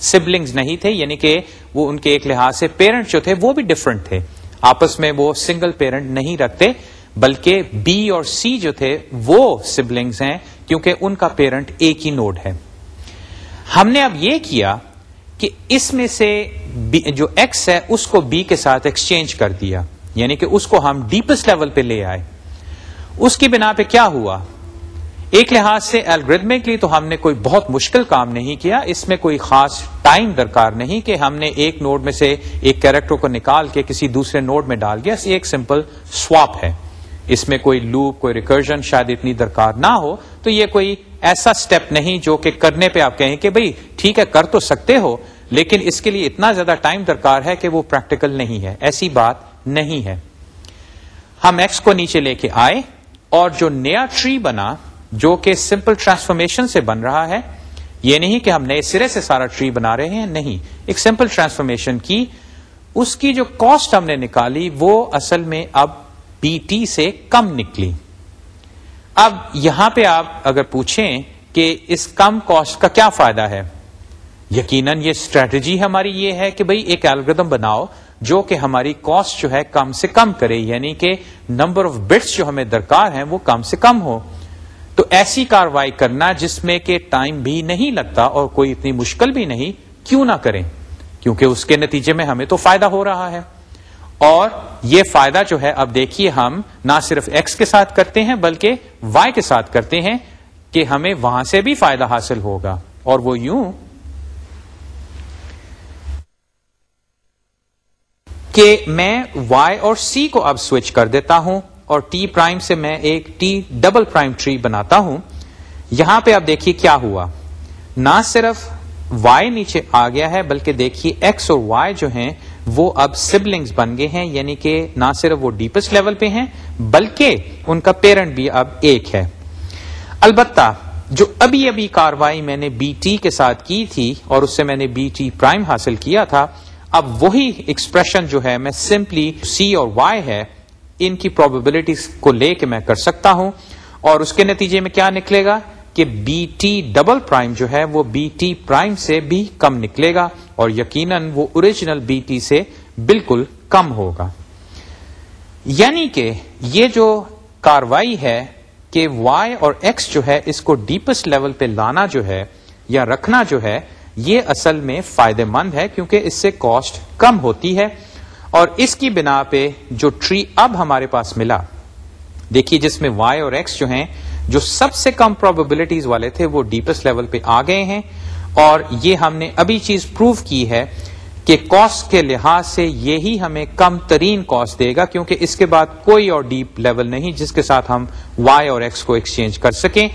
Speaker 1: سبلنگز نہیں تھے یعنی کہ وہ ان کے ایک لحاظ سے پیرنٹ جو تھے، وہ بھی ڈفرنٹ تھے۔ آپس میں وہ سنگل پیرنٹ نہیں رکھتے، بلکہ بی اور سی جو تھے، وہ ہیں، کیونکہ ان کا پیرنٹ ایک ہی نوڈ ہے۔ ہم نے اب یہ کیا کہ اس میں سے جو ایکس ہے، اس کو بی کے ساتھ ایکسچینج کر دیا۔ یعنی کہ اس کو ہم ڈیپسٹ لیول پہ لے آئے۔ اس کی بنا پہ کیا ہوا؟ ایک لحاظ سے الگریدمکلی تو ہم نے کوئی بہت مشکل کام نہیں کیا، اس میں کوئی خاص ٹائم درکار نہیں کہ ہم نے ایک نوڈ میں سے ایک کیریکٹر کو نکال کے کسی دوسرے نوڈ میں ڈال دیا۔ ایک سمپل سواپ ہے۔ اس میں کوئی لوپ کوئی ریکرجن شاید اتنی درکار نہ ہو۔ تو یہ کوئی ایسا سٹیپ نہیں جو کہ کرنے پہ آپ کہیں کہ بھئی ٹھیک ہے، کر تو سکتے ہو، لیکن اس کے لیے اتنا زیادہ ٹائم درکار ہے کہ وہ پریکٹیکل نہیں ہے۔ ایسی بات نہیں ہے۔ ہم ایکس کو نیچے لے کے آئے اور جو نیا ٹری بنا جو کہ سمپل ٹرانسفارمیشن سے بن رہا ہے، یہ نہیں کہ ہم نئے سرے سے سارا ٹری بنا رہے ہیں، نہیں۔ ایک سمپل ٹرانسفارمیشن کی، اس کی جو کاسٹ ہم نے نکالی، وہ اصل میں اب بی ٹی سے کم نکلی۔ اب یہاں پہ آپ اگر پوچھیں کہ اس کم کاسٹ کا کیا فائدہ ہے، یقیناً یہ اسٹریٹجی ہماری یہ ہے کہ بھئی ایک الگریدم بناؤ جو کہ ہماری کاسٹ جو ہے کم سے کم کرے یعنی کہ نمبر آف بٹس جو ہمیں درکار ہیں وہ کم سے کم ہو۔ تو ایسی کاروائی کرنا جس میں کہ ٹائم بھی نہیں لگتا اور کوئی اتنی مشکل بھی نہیں، کیوں نہ کریں؟ کیونکہ اس کے نتیجے میں ہمیں تو فائدہ ہو رہا ہے۔ اور یہ فائدہ جو ہے، اب دیکھیے ہم نہ صرف ایکس کے ساتھ کرتے ہیں، بلکہ وائی کے ساتھ کرتے ہیں کہ ہمیں وہاں سے بھی فائدہ حاصل ہوگا۔ اور وہ یوں کہ میں وائی اور سی کو اب سوئچ کر دیتا ہوں۔ اور ٹی پرائم سے میں ایک ٹی ڈبل پرائم ٹری بناتا ہوں۔ یہاں پہ اب دیکھیے کیا ہوا۔ نہ صرف وائی نیچے آ گیا ہے، بلکہ دیکھیے ایکس اور وائی جو ہیں، وہ اب سبلنگز بن گئے ہیں یعنی کہ نہ صرف وہ ڈیپسٹ لیول پہ ہیں، بلکہ ان کا پیرنٹ بھی اب ایک ہے۔ البتہ، جو ابھی ابھی کاروائی میں نے بی ٹی کے ساتھ کی تھی اور اس سے میں نے بی ٹی پرائم حاصل کیا تھا، اب وہی ایکسپریشن جو ہے، میں سمپلی سی اور وائی ہے ان کی پروبیبلٹیز کو لے کے میں کر سکتا ہوں۔ اور اس کے نتیجے میں کیا نکلے گا؟ کہ بی ٹی ڈبل پرائم جو ہے وہ بی ٹی پرائم سے بھی کم نکلے گا اور یقیناً وہ اوریجنل بی ٹی سے بالکل کم ہوگا۔ یعنی کہ یہ جو کاروائی ہے کہ وائی اور ایکس جو ہے اس کو ڈیپسٹ لیول پہ لانا جو ہے یا رکھنا جو ہے، یہ اصل میں فائدے مند ہے کیونکہ اس سے کاسٹ کم ہوتی ہے۔ اور اس کی بنا پہ جو ٹری اب ہمارے پاس ملا، دیکھیے جس میں وائی اور ایکس جو ہیں، جو سب سے کم پروبیبلٹیز والے تھے، وہ ڈیپسٹ لیول پہ آ گئے ہیں۔ اور یہ ہم نے ابھی چیز پروو کی ہے کہ کاسٹ کے لحاظ سے یہی ہمیں کم ترین کاسٹ دے گا، کیونکہ اس کے بعد کوئی اور ڈیپ لیول نہیں جس کے ساتھ ہم وائی اور ایکس کو ایکسچینج کر سکیں۔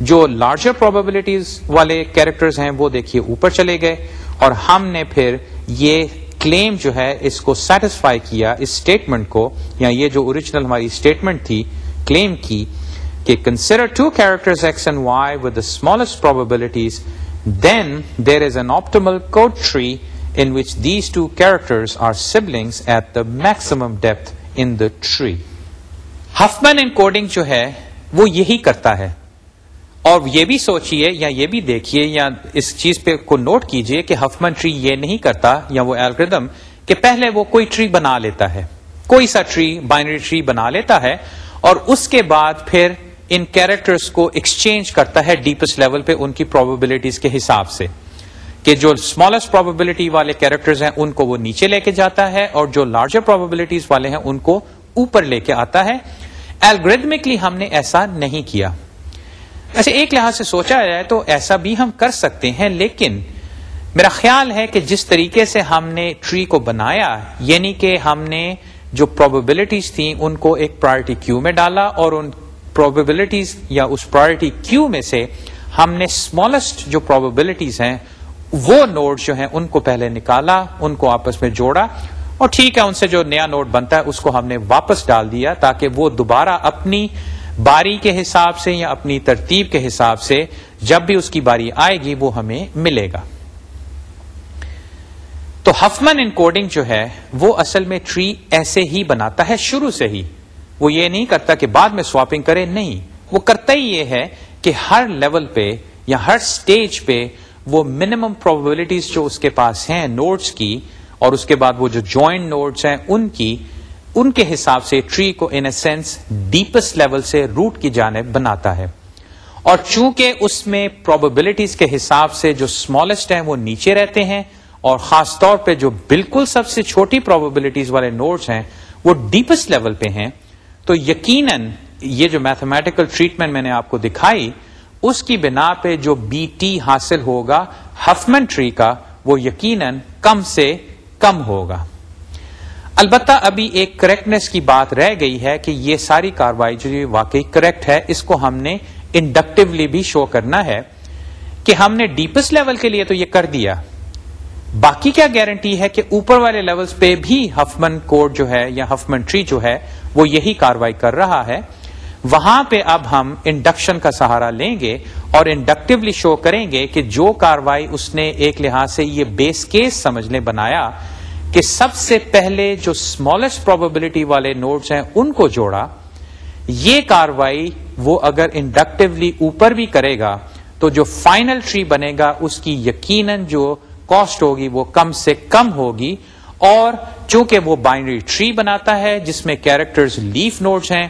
Speaker 1: جو لارجر پروبیبلٹیز والے کیریکٹرز ہیں، وہ دیکھیے اوپر چلے گئے۔ اور ہم نے پھر یہ کلیم جو ہے، اس کو سیٹسفائی کیا، اس اسٹیٹمنٹ کو، یا یہ جو اوریجنل ہماری اسٹیٹمنٹ تھی کلیم کی کہ consider two character X and Y with the smallest probabilities then there is an optimal code tree in which these two character are siblings at the maximum depth in the tree Huffman encoding جو ہے، وہ یہی کرتا ہے. اور یہ بھی سوچئے یا یہ بھی دیکھیے یا اس چیز پہ کو نوٹ کیجیے کہ ہفمن ٹری یہ نہیں کرتا یا وہ الگریدم کہ پہلے وہ کوئی ٹری بنا لیتا ہے، کوئی سا ٹری بائنری ٹری بنا لیتا ہے اور اس کے بعد پھر ان کیریکٹرس کو ایکسچینج کرتا ہے ڈیپسٹ لیول پہ ان کی پروبیبلٹیز کے حساب سے کہ جو اسمالسٹ پروبیبلٹی والے کیریکٹرز ہیں ان کو وہ نیچے لے کے جاتا ہے اور جو لارجر پروبیبلٹیز والے ہیں ان کو اوپر لے کے آتا ہے۔ الگریدمکلی ہم نے ایسا نہیں کیا۔ ایسے ایک لحاظ سے سوچا جائے تو ایسا بھی ہم کر سکتے ہیں، لیکن میرا خیال ہے کہ جس طریقے سے ہم نے ٹری کو بنایا یعنی کہ ہم نے جو پروبیبلٹیز تھیں، ان کو ایک پرائرٹی کیو میں ڈالا اور ان پروبیبلٹیز یا اس پرائرٹی کیو میں سے ہم نے اسمالسٹ جو پروبیبلٹیز ہیں، وہ نوٹ جو ہیں، ان کو پہلے نکالا، ان کو آپس میں جوڑا اور ٹھیک ہے، ان سے جو نیا نوٹ بنتا ہے، اس کو ہم نے واپس ڈال دیا تاکہ وہ دوبارہ اپنی باری کے حساب سے یا اپنی ترتیب کے حساب سے جب بھی اس کی باری آئے گی وہ ہمیں ملے گا۔ تو ہفمن ان کوڈنگ جو ہے وہ اصل میں ٹری ایسے ہی بناتا ہے، شروع سے ہی۔ وہ یہ نہیں کرتا کہ بعد میں سواپنگ کرے، نہیں۔ وہ کرتا ہی یہ ہے کہ ہر لیول پہ یا ہر سٹیج پہ وہ منیمم پروبیبلٹیز جو اس کے پاس ہیں نوٹس کی اور اس کے بعد وہ جو جوائنٹ نوٹس ہیں، ان کی ان کے حساب سے ٹری کو in a sense deepest level سے روٹ کی جانب بناتا ہے۔ اور چونکہ اس میں پروبیبلٹیز کے حساب سے جو اسمالسٹ ہیں وہ نیچے رہتے ہیں، اور خاص طور پہ جو بالکل سب سے چھوٹی پروبلٹیز والے نوٹس ہیں، وہ ڈیپسٹ لیول پہ ہیں۔ تو یقیناً یہ جو میتھمیٹیکل ٹریٹمنٹ میں نے آپ کو دکھائی، اس کی بنا پہ جو بی ٹی حاصل ہوگا ہفمن ٹری کا، وہ یقیناً کم سے کم ہوگا۔ البتہ ابھی ایک کریکٹنیس کی بات رہ گئی ہے کہ یہ ساری کاروائی جو واقعی کریکٹ ہے، اس کو ہم نے انڈکٹیولی بھی شو کرنا ہے کہ ہم نے ڈیپسٹ لیول کے لیے تو یہ کر دیا۔ باقی کیا گارنٹی ہے کہ اوپر والے لیولز پہ بھی ہفمن کوڈ جو ہے یا ہفمن ٹری جو ہے، وہ یہی کاروائی کر رہا ہے۔ وہاں پہ اب ہم انڈکشن کا سہارا لیں گے اور انڈکٹیولی شو کریں گے کہ جو کاروائی اس نے ایک لحاظ سے یہ بیس کیس سمجھ لیں بنایا کہ سب سے پہلے جو اسمالسٹ پروبلٹی والے نوٹس ہیں، ان کو جوڑا۔ یہ کاروائی وہ اگر انڈکٹیولی اوپر بھی کرے گا، تو جو فائنل ٹری بنے گا، اس کی یقیناً جو کاسٹ ہوگی وہ کم سے کم ہوگی۔ اور چونکہ وہ بائنری ٹری بناتا ہے، جس میں کیریکٹرز لیف نوٹس ہیں،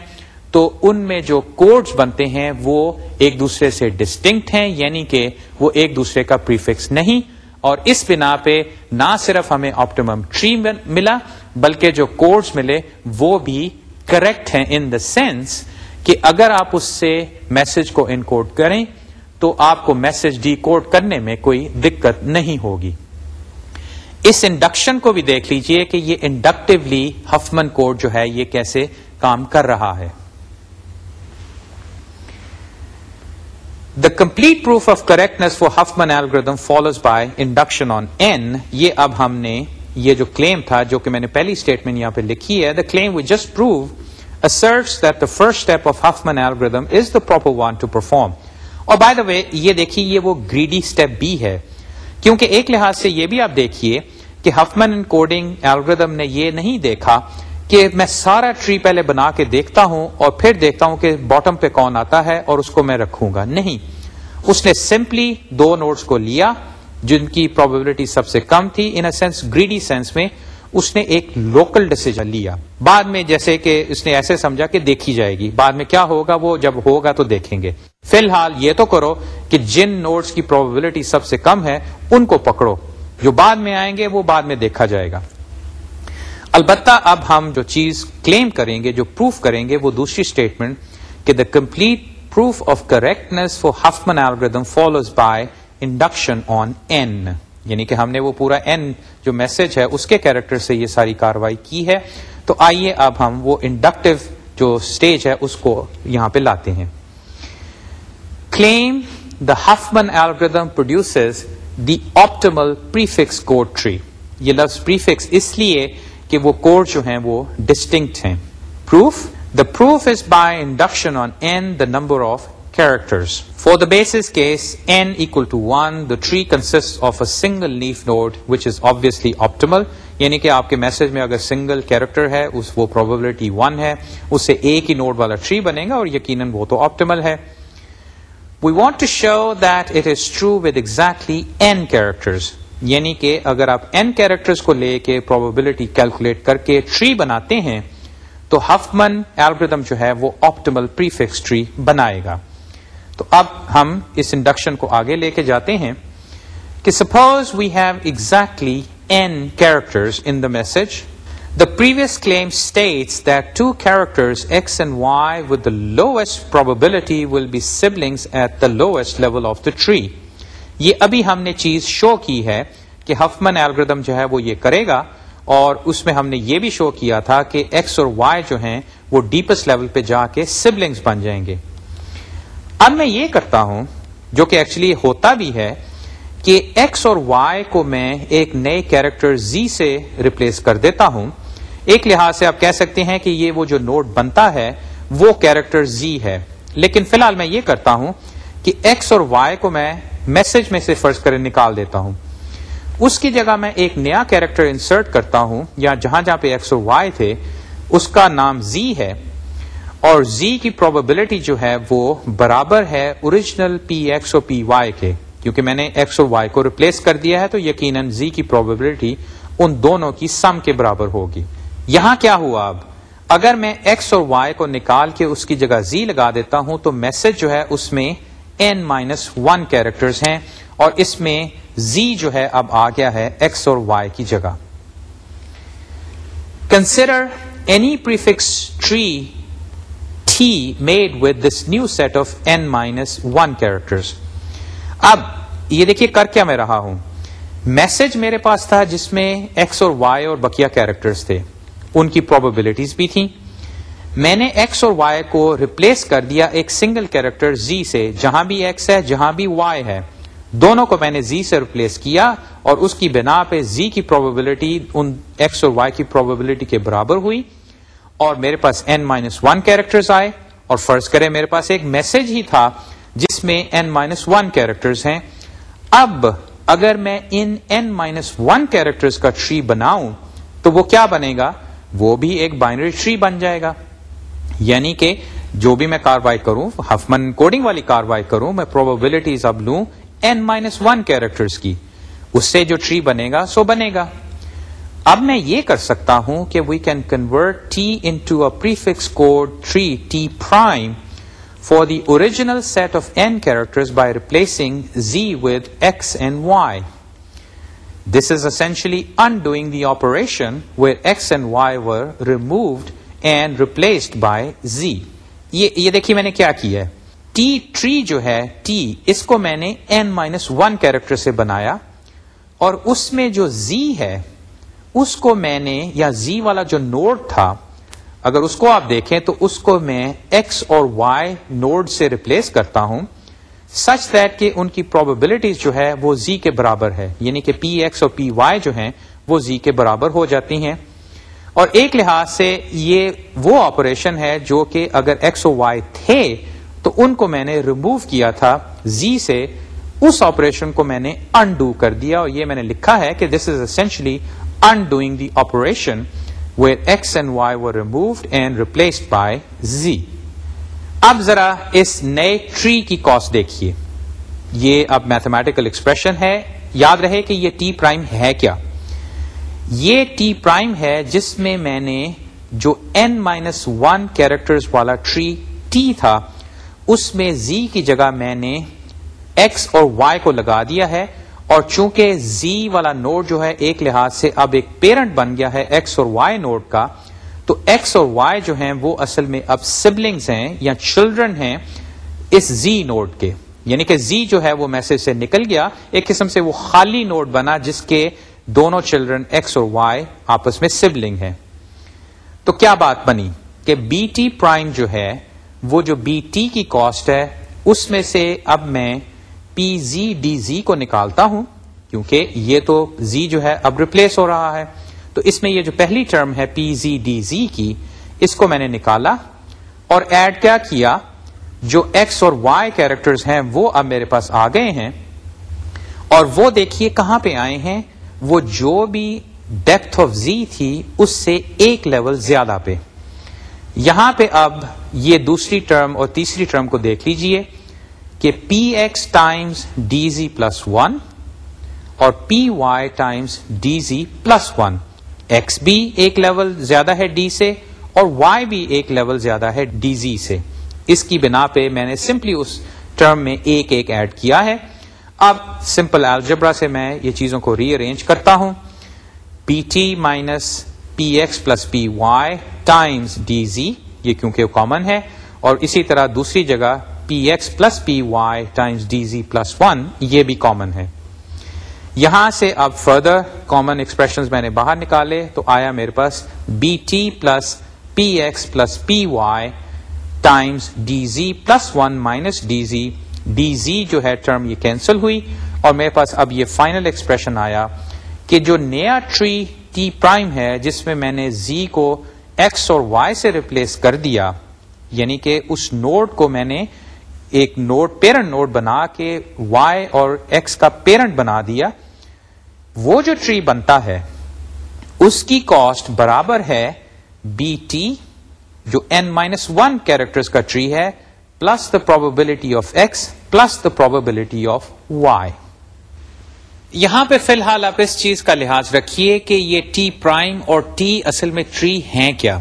Speaker 1: تو ان میں جو کوڈز بنتے ہیں، وہ ایک دوسرے سے ڈسٹنکٹ ہیں یعنی کہ وہ ایک دوسرے کا پریفکس نہیں۔ اور اس بنا پہ نہ صرف ہمیں آپٹیمم ٹری ملا، بلکہ جو کوڈز ملے وہ بھی کریکٹ ہیں ان دا سینس کہ اگر آپ اس سے میسج کو انکوڈ کریں تو آپ کو میسج ڈی کوڈ کرنے میں کوئی دقت نہیں ہوگی۔ اس انڈکشن کو بھی دیکھ لیجیے کہ یہ انڈکٹیولی ہفمن کوڈ جو ہے یہ کیسے کام کر رہا ہے۔ The complete proof of correctness for Huffman algorithm follows by induction on N یہ اب ہم نے یہ جو کلیم تھا، جو کہ میں نے پہلی اسٹیٹمنٹ یہاں پہ لکھی ہے the claim we just prove asserts that the first step of Huffman algorithm is the proper one to perform. اور بائی دا وے یہ دیکھیے، یہ وہ گریڈی اسٹیپ بھی ہے. کیونکہ ایک لحاظ سے یہ بھی آپ دیکھیے کہ ہفمن ان کوڈنگ الگریدم نے یہ نہیں دیکھا کہ میں سارا ٹری پہلے بنا کے دیکھتا ہوں اور پھر دیکھتا ہوں کہ باٹم پہ کون آتا ہے اور اس کو میں رکھوں گا۔ نہیں۔ اس نے سمپلی دو نوٹس کو لیا جن کی پروبیبلٹی سب سے کم تھی۔ ان سینس گریڈی سینس میں اس نے ایک لوکل ڈیسیجن لیا۔ بعد میں جیسے کہ اس نے ایسے سمجھا کہ دیکھی جائے گی۔ بعد میں کیا ہوگا؟ وہ جب ہوگا تو دیکھیں گے۔ فی الحال یہ تو کرو کہ جن نوٹس کی پروبیبلٹی سب سے کم ہے، ان کو پکڑو۔ جو بعد میں آئیں گے، وہ بعد میں دیکھا جائے گا۔ البتہ اب ہم جو چیز کلیم کریں گے، جو پروف کریں گے، وہ دوسری اسٹیٹمنٹ کہ the complete proof of correctness for Huffman algorithm follows by induction on N یعنی کہ ہم نے وہ پورا این جو میسج ہے، اس کے کیریکٹر سے یہ ساری کاروائی کی ہے۔ تو آئیے اب ہم وہ انڈکٹیو جو اسٹیج ہے، اس کو یہاں پہ لاتے ہیں۔ Claim the Huffman algorithm produce the optimal prefix code tree یہ لفظ پریفکس اس لیے کہ وہ کوڈ جو ہیں وہ ڈسٹنکٹ ہیں proof the proof is by induction on N the number of characters. For the basis case n equal to 1, the tree consists of a single leaf node which is obviously optimal. یعنی کہ آپ کے message میں اگر single character ہے اس وہ probability one ہے اس سے ایک ہی نوڈ والا ٹری بنے گا اور یقیناً وہ تو آپٹیمل ہے we want to show that it is true with exactly N characters یعنی کہ اگر آپ این کیریکٹرز کو لے کے پروبیبلٹی کیلکولیٹ کر کے ٹری بناتے ہیں، تو ہفمن ایلگردم جو ہے وہ آپٹیمل پریفکس ٹری بنائے گا۔ تو اب ہم اس انڈکشن کو آگے لے کے جاتے ہیں کہ suppose we have exactly N character in the message the previous claim states that two characters X and Y with the lowest probability will be siblings at the lowest level of the tree یہ ابھی ہم نے چیز شو کی ہے کہ Huffman algorithm جو ہے وہ یہ کرے گا اور اس میں ہم نے یہ بھی شو کیا تھا کہ ایکس اور وائی جو ہیں وہ ڈیپسٹ لیول پہ جا کے سبلنگس بن جائیں گے۔ اب میں یہ کرتا ہوں، جو کہ ایکچولی ہوتا بھی ہے، کہ ایکس اور وائی کو میں ایک نئے کیریکٹر زی سے ریپلیس کر دیتا ہوں۔ ایک لحاظ سے آپ کہہ سکتے ہیں کہ یہ وہ جو نوٹ بنتا ہے، وہ کیریکٹر زی ہے۔ لیکن فی الحال میں یہ کرتا ہوں کہ ایکس اور وائی کو میں میسج میں سے فرض کرے نکال دیتا ہوں۔ اس کی جگہ میں ایک نیا کیریکٹر انسرٹ کرتا ہوں، یا جہاں جہاں پہ ایکس اور وائی تھے، اس کا نام زی ہے۔ اور زی کی پروبیبلٹی جو ہے، وہ برابر ہے اوریجنل پی ایکس اور پی وائی کے۔ کیونکہ میں نے ایکس اور وائی کو ریپلیس کر دیا ہے، تو یقیناً زی کی پروبیبلٹی ان دونوں کی سم کے برابر ہوگی۔ یہاں کیا ہوا اب؟ اگر میں ایکس اور وائی کو نکال کے اس کی جگہ زی لگا دیتا ہوں، تو میسج جو ہے، اس میں این مائنس ون کیریکٹر ہیں اور اس میں زی جو ہے اب آ گیا ہے ایکس اور وائی کی جگہ۔ Consider any prefix tree T made with this new set of N minus one character اب یہ دیکھیے کر کیا میں رہا ہوں۔ میسج میرے پاس تھا جس میں ایکس اور وائی اور بکیا کیریکٹرز تھے۔ ان کی پروبیبلٹیز بھی تھیں۔ میں نے ایکس اور وائی کو ریپلیس کر دیا ایک سنگل کیریکٹر زی سے، جہاں بھی ایکس ہے، جہاں بھی وائی ہے۔ دونوں کو میں نے زی سے ریپلیس کیا اور اس کی بنا پہ زی کی پروبیبلٹی ان ایکس اور وائی کی پروبیبلٹی کے برابر ہوئی اور میرے پاس این مائنس ون کیریکٹر آئے اور فرض کرے میرے پاس ایک میسج ہی تھا جس میں این مائنس ون کیریکٹر ہیں۔ اب اگر میں ان این مائنس ون کیریکٹر کا ٹری بناؤں تو وہ کیا بنے گا؟ وہ بھی ایک بائنری ٹری بن جائے گا۔ یعنی کہ جو بھی میں کاروائی کروں، ہفمن کوڈنگ والی کاروائی کروں، میں پروبلٹیز اب لوں این مائنس ون کیریکٹر کی۔ اس سے جو ٹری بنے گا، سو بنے گا۔ اب میں یہ کر سکتا ہوں کہ we can convert T into a prefix code tree T prime for the original set of N character by replacing Z with X and Y this is essentially undoing the operation where X and Y were removed and replaced by Z یہ دیکھیے میں نے کیا کیا ہے؟ T tree جو ہے T اس کو میں نے این مائنس ون کیریکٹر سے بنایا اور اس میں جو زی ہے، اس کو میں نے، یا زی والا جو نوڈ تھا، اگر اس کو آپ دیکھیں تو اس کو میں ایکس اور وائی نوڈ سے ریپلیس کرتا ہوں سچ دیٹ کہ ان کی پروبیبلٹیز جو ہے وہ زی کے برابر ہے یعنی کہ پی ایکس اور پی وائی جو ہیں وہ زی کے برابر ہو جاتی ہیں۔ اور ایک لحاظ سے یہ وہ آپریشن ہے جو کہ اگر ایکس او وائی تھے تو ان کو میں نے ریموو کیا تھا زی سے اس آپریشن کو میں نے انڈو کر دیا اور یہ میں نے لکھا ہے کہ this is essentially undoing the operation where X and Y were removed and replaced by Z اب ذرا اس نئے ٹری کی کاسٹ دیکھیے۔ یہ اب میتھمیٹیکل ایکسپریشن ہے۔ یاد رہے کہ یہ ٹی پرائم ہے کیا؟ یہ ٹی پرائم ہے جس میں میں نے جو این مائنس ون کیریکٹر والا ٹری ٹی تھا، اس میں زی کی جگہ میں نے ایکس اور وائی کو لگا دیا ہے اور چونکہ زی والا نوڈ جو ہے ایک لحاظ سے اب ایک پیرنٹ بن گیا ہے ایکس اور وائی نوڈ کا، تو ایکس اور وائی جو ہیں وہ اصل میں اب سبلنگس ہیں یا چلڈرن ہیں اس زی نوڈ کے۔ یعنی کہ زی جو ہے وہ میسج سے نکل گیا، ایک قسم سے وہ خالی نوڈ بنا جس کے دونوں چلڈرن ایکس اور وائی آپس میں سبلنگ ہے تو کیا بات بنی کہ بی ٹی پرائم جو ہے، وہ جو بی ٹی کی کاسٹ ہے، اس میں سے اب میں پی زی ڈی زی کو نکالتا ہوں، کیونکہ یہ تو زی جو ہے اب ریپلیس ہو رہا ہے۔ تو اس میں یہ جو پہلی ٹرم ہے پی زی ڈی زی کی، اس کو میں نے نکالا اور ایڈ کیا کیا، جو ایکس اور وائی کیریکٹرز ہیں، وہ اب میرے پاس آ گئے ہیں۔ اور وہ دیکھیے کہاں پہ آئے ہیں۔ وہ جو بھی ڈیپتھ آف زی تھی اس سے ایک لیول زیادہ پہ۔ یہاں پہ اب یہ دوسری ٹرم اور تیسری ٹرم کو دیکھ لیجیے کہ P X times D Z plus one اور P Y times D Z plus one X بھی ایک لیول زیادہ ہے ڈی سے اور وائی بھی ایک لیول زیادہ ہے ڈی زی سے۔ اس کی بنا پہ میں نے سمپلی اس ٹرم میں ایک ایک ایڈ کیا ہے۔ اب سمپل الجبرا سے میں یہ چیزوں کو ری ارینج کرتا ہوں. P T minus P X plus P Y times D Z یہ کیونکہ کامن ہے. اور اسی طرح دوسری جگہ P X plus P Y times D Z plus one یہ بھی کامن ہے. یہاں سے اب فردر کامن ایکسپریشن میں نے باہر نکالے تو آیا میرے پاس B T plus P X plus P Y times D Z plus one minus D Z D Z جو ہے ٹرم یہ کینسل ہوئی اور میرے پاس اب یہ فائنل ایکسپریشن آیا کہ جو نیا ٹری ٹی پرائم ہے، جس میں میں نے زی کو ایکس اور وائی سے ریپلیس کر دیا یعنی کہ اس نوڈ کو میں نے ایک نوڈ پیرنٹ نوڈ بنا کے وائی اور ایکس کا پیرنٹ بنا دیا، وہ جو ٹری بنتا ہے، اس کی کاسٹ برابر ہے بی ٹی جو این مائنس ون کیریکٹر کا ٹری ہے plus the probability of X plus the probability of Y یہاں پہ فی الحال آپ اس چیز کا لحاظ رکھیے کہ یہ ٹی پرائم اور ٹی اصل میں ٹری ہیں کیا؟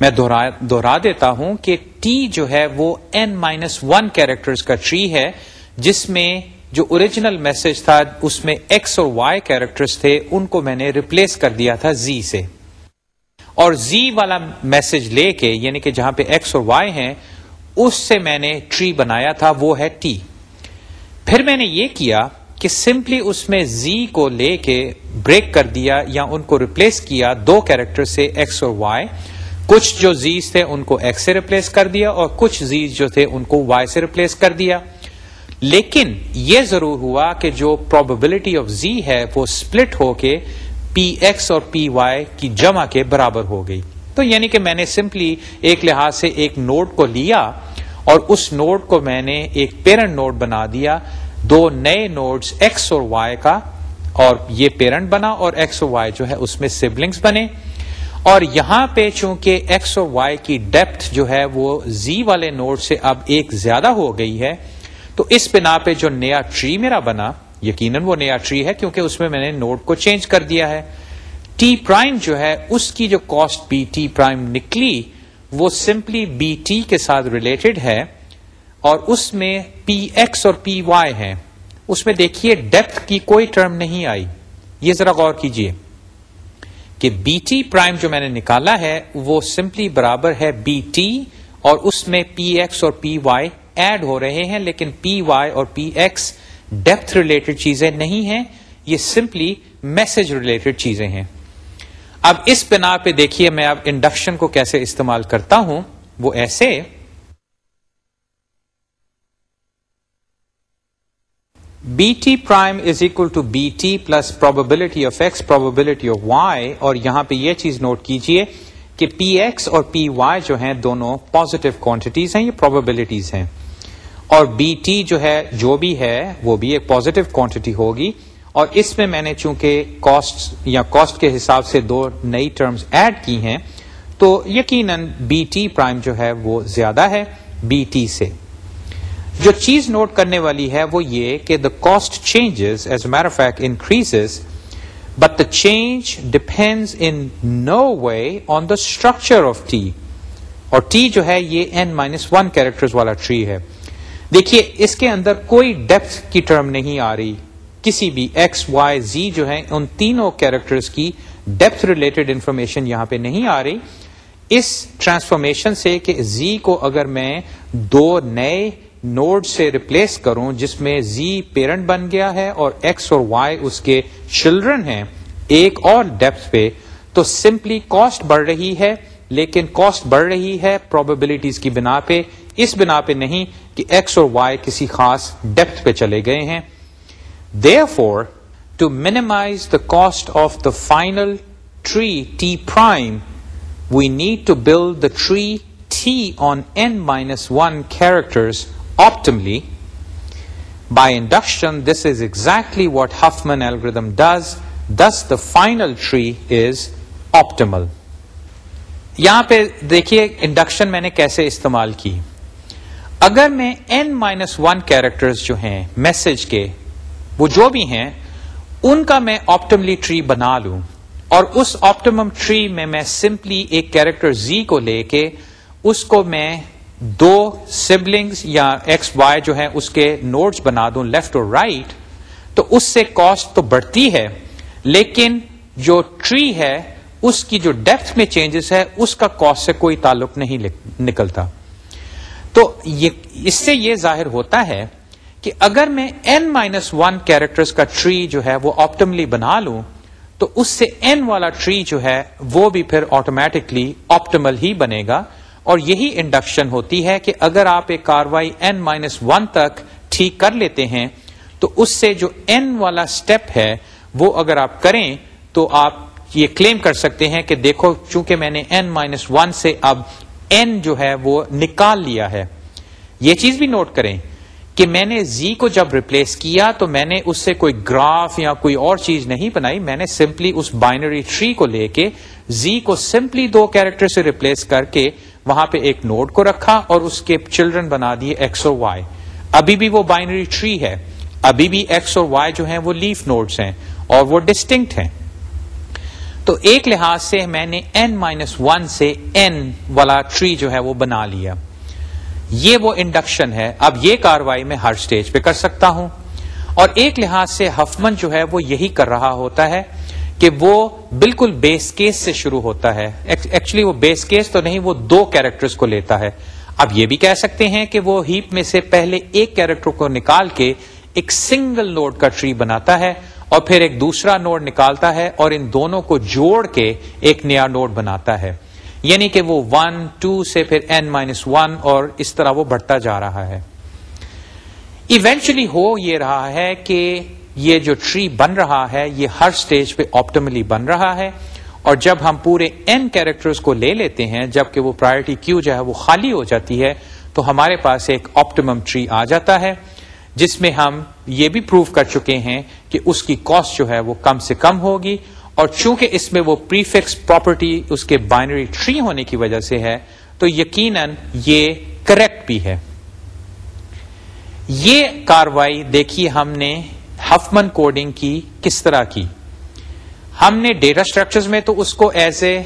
Speaker 1: میں دوہرا دیتا ہوں کہ ٹی جو ہے وہ این مائنس ون کیریکٹر کا ٹری ہے، جس میں جو اوریجنل میسج تھا، اس میں ایکس اور وائی کیریکٹرز تھے، ان کو میں نے ریپلیس کر دیا تھا زی سے۔ اور زی والا میسج لے کے یعنی کہ جہاں پہ ایکس اور وائی ہیں اس سے میں نے ٹری بنایا تھا، وہ ہے ٹی۔ پھر میں نے یہ کیا کہ سمپلی اس میں زی کو لے کے بریک کر دیا یا ان کو ریپلیس کیا دو کیریکٹر سے ایکس اور وائی۔ کچھ جو زیز تھے ان کو ایکس سے ریپلیس کر دیا اور کچھ زیز جو تھے ان کو وائی سے ریپلیس کر دیا۔ لیکن یہ ضرور ہوا کہ جو پروبیبلٹی آف زی ہے وہ اسپلٹ ہو کے پی ایکس اور پی وائی کی جمع کے برابر ہو گئی۔ تو یعنی کہ میں نے سمپلی ایک لحاظ سے ایک نوٹ کو لیا اور اس نوٹ کو میں نے ایک پیرنٹ نوٹ بنا دیا، دو نئے نوٹس ایکس اور وائی کا اور یہ پیرنٹ بنا اور ایکس اور وائی جو ہے اس میں سبلنگس بنے۔ اور یہاں پہ چونکہ ایکس اور وائی کی ڈیپتھ جو ہے وہ زی والے نوٹ سے اب ایک زیادہ ہو گئی ہے، تو اس بنا پہ جو نیا ٹری میرا بنا، یقیناً وہ نیا ٹری ہے کیونکہ اس میں میں نے نوٹ کو چینج کر دیا ہے۔ ٹی پرائم جو ہے، اس کی جو کاسٹ بی ٹی پرائم نکلی، وہ سمپلی بی ٹی کے ساتھ ریلیٹڈ ہے اور اس میں پی ایکس اور پی وائی ہے اس میں دیکھیے ڈیپتھ کی کوئی ٹرم نہیں آئی. یہ ذرا غور کیجیے کہ بی ٹی پرائم جو میں نے نکالا ہے، وہ سمپلی برابر ہے بی ٹی اور اس میں پی ایکس اور پی وائی ایڈ ہو رہے ہیں، لیکن پی وائی اور پی ایکس ڈیپتھ ریلیٹڈ چیزیں نہیں ہیں. یہ سمپلی میسج ریلیٹڈ چیزیں ہیں. اب اس بنا پہ دیکھیے میں اب انڈکشن کو کیسے استعمال کرتا ہوں۔ وہ ایسے۔ B T prime is equal to B T plus probability of X probability of Y اور یہاں پہ یہ چیز نوٹ کیجیے کہ پی ایکس اور پی وائی جو ہیں دونوں پوزیٹو کوانٹیٹیز ہیں، یہ پروبیبلٹیز ہیں۔ اور بی ٹی جو ہے، جو بھی ہے، وہ بھی ایک پوزیٹو کوانٹٹی ہوگی۔ اور اس میں میں نے چونکہ کاسٹ یا کاسٹ کے حساب سے دو نئی ٹرمز ایڈ کی ہیں، تو یقیناً بی ٹی پرائم جو ہے وہ زیادہ ہے بی ٹی سے۔ جو چیز نوٹ کرنے والی ہے وہ یہ کہ the cost changes as a fact increase but the change depends in no way on the structure of T اور ٹی جو ہے یہ این مائنس ون کیریکٹر والا ٹری ہے۔ دیکھیے، اس کے اندر کوئی ڈیپتھ کی ٹرم نہیں آ رہی۔ کسی بھی ایکس وائی زی جو ہے ان تینوں کیریکٹرز کی ڈیپتھ ریلیٹڈ انفارمیشن یہاں پہ نہیں آ رہی۔ اس ٹرانسفارمیشن سے کہ زی کو اگر میں دو نئے نوڈ سے ریپلیس کروں، جس میں زی پیرنٹ بن گیا ہے اور ایکس اور وائی اس کے چلڈرن ہیں، ایک اور ڈیپتھ پہ، تو سمپلی کاسٹ بڑھ رہی ہے۔ لیکن کاسٹ بڑھ رہی ہے پروبیبلٹیز کی بنا پہ۔ اس بنا پہ نہیں کہ ایکس اور وائی کسی خاص ڈیپتھ پہ چلے گئے ہیں۔ Therefore to minimize the cost of the final tree T prime we need to build the tree T on N minus one characters optimally. By induction this is exactly what Huffman algorithm does. Thus the final tree is optimal. یہاں پہ دیکھیے induction میں نے کیسے استعمال کی۔ اگر میں این مائنس ون کیریکٹر جو ہیں میسج کے وہ جو بھی ہیں، ان کا میں آپٹملی ٹری بنا لوں۔ اور اس آپٹمم ٹری میں میں سمپلی ایک کیریکٹر زی کو لے کے اس کو میں دو سبلنگس یا ایکس وائی جو ہے اس کے نوٹس بنا دوں لیفٹ اور رائٹ تو اس سے کاسٹ تو بڑھتی ہے، لیکن جو ٹری ہے، اس کی جو ڈیپتھ میں چینجز ہے، اس کا کاسٹ سے کوئی تعلق نہیں نکلتا۔ تو اس سے یہ ظاہر ہوتا ہے کہ اگر میں این مائنس ون کیریکٹر کا ٹری جو ہے وہ آپٹملی بنا لوں، تو اس سے این والا ٹری جو ہے وہ بھی پھر آٹومیٹکلی آپٹمل ہی بنے گا۔ اور یہی انڈکشن ہوتی ہے کہ اگر آپ ایک کاروائی این مائنس ون تک ٹھیک کر لیتے ہیں، تو اس سے جو این والا اسٹیپ ہے، وہ اگر آپ کریں، تو آپ یہ کلیم کر سکتے ہیں کہ دیکھو، چونکہ میں نے این مائنس ون سے اب این جو ہے وہ نکال لیا ہے۔ یہ چیز بھی نوٹ کریں۔ کہ میں نے زی کو جب ریپلیس کیا تو میں نے اس سے کوئی گراف یا کوئی اور چیز نہیں بنائی، میں نے سمپلی اس بائنری ٹری کو لے کے زی کو سمپلی دو کیریکٹر سے ریپلیس کر کے وہاں پہ ایک نوڈ کو رکھا اور اس کے چلڈرن بنا دیے ایکس اور وائی ابھی بھی وہ بائنری ٹری ہے۔ ابھی بھی ایکس اور وائی جو ہیں وہ لیف نوڈس ہیں اور وہ ڈسٹنکٹ ہیں۔ تو ایک لحاظ سے میں نے این مائنس ون سے این والا ٹری جو ہے وہ بنا لیا۔ یہ وہ انڈکشن ہے۔ اب یہ کاروائی میں ہر سٹیج پہ کر سکتا ہوں۔ اور ایک لحاظ سے ہفمن جو ہے وہ یہی کر رہا ہوتا ہے کہ وہ بالکل بیس کیس سے شروع ہوتا ہے۔ ایکچولی وہ بیس کیس تو نہیں، وہ دو کیریکٹرز کو لیتا ہے۔ اب یہ بھی کہہ سکتے ہیں کہ وہ ہیپ میں سے پہلے ایک کیریکٹر کو نکال کے ایک سنگل نوڈ کا ٹری بناتا ہے اور پھر ایک دوسرا نوڈ نکالتا ہے اور ان دونوں کو جوڑ کے ایک نیا نوڈ بناتا ہے۔ یعنی کہ وہ ون ٹو سے پھر این مائنس ون اور اس طرح وہ بڑھتا جا رہا ہے۔ ایونچولی ہو یہ رہا ہے کہ یہ جو ٹری بن رہا ہے، یہ ہر سٹیج پہ آپٹملی بن رہا ہے۔ اور جب ہم پورے این کیریکٹرز کو لے لیتے ہیں جبکہ وہ پرائرٹی کیو جو ہے وہ خالی ہو جاتی ہے، تو ہمارے پاس ایک آپٹیمم ٹری آ جاتا ہے، جس میں ہم یہ بھی پروف کر چکے ہیں کہ اس کی کاسٹ جو ہے وہ کم سے کم ہوگی۔ اور چونکہ اس میں وہ پریفکس پراپرٹی اس کے بائنری ٹری ہونے کی وجہ سے ہے، تو یقیناً یہ کریکٹ بھی ہے۔ یہ کاروائی دیکھیے ہم نے ہفمن کوڈنگ کی کس طرح کی۔ ہم نے ڈیٹا اسٹرکچر میں تو اس کو ایز اے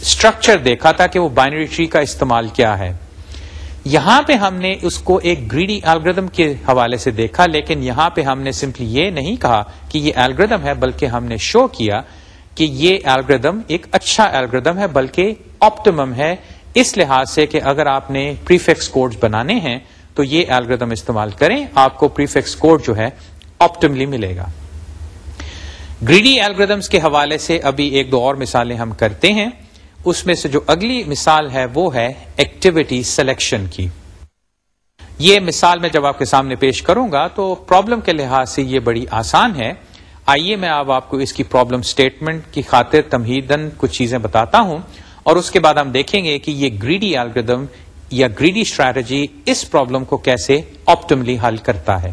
Speaker 1: اسٹرکچر دیکھا تھا کہ وہ بائنری ٹری کا استعمال کیا ہے۔ یہاں پہ ہم نے اس کو ایک گریڈی الگریدم کے حوالے سے دیکھا، لیکن یہاں پہ ہم نے سمپلی یہ نہیں کہا کہ یہ الگریدم ہے، بلکہ ہم نے شو کیا کہ یہ الگریدم ایک اچھا الگریدم ہے، بلکہ آپٹیمم ہے۔ اس لحاظ سے کہ اگر آپ نے پریفیکس کوڈ بنانے ہیں، تو یہ الگریدم استعمال کریں، آپ کو پریفیکس کوڈ جو ہے آپٹملی ملے گا۔ گریڈی الگریدمس کے حوالے سے ابھی ایک دو اور مثالیں ہم کرتے ہیں۔ اس میں سے جو اگلی مثال ہے وہ ہے ایکٹیویٹی سلیکشن کی۔ یہ مثال میں جب آپ کے سامنے پیش کروں گا تو پرابلم کے لحاظ سے یہ بڑی آسان ہے۔ آئیے میں اب آپ کو اس کی پرابلم اسٹیٹمنٹ کی خاطر تمہیدن کچھ چیزیں بتاتا ہوں اور اس کے بعد ہم دیکھیں گے کہ یہ گریڈی الگریدم یا گریڈی اسٹریٹجی اس پرابلم کو کیسے آپٹملی حل کرتا ہے۔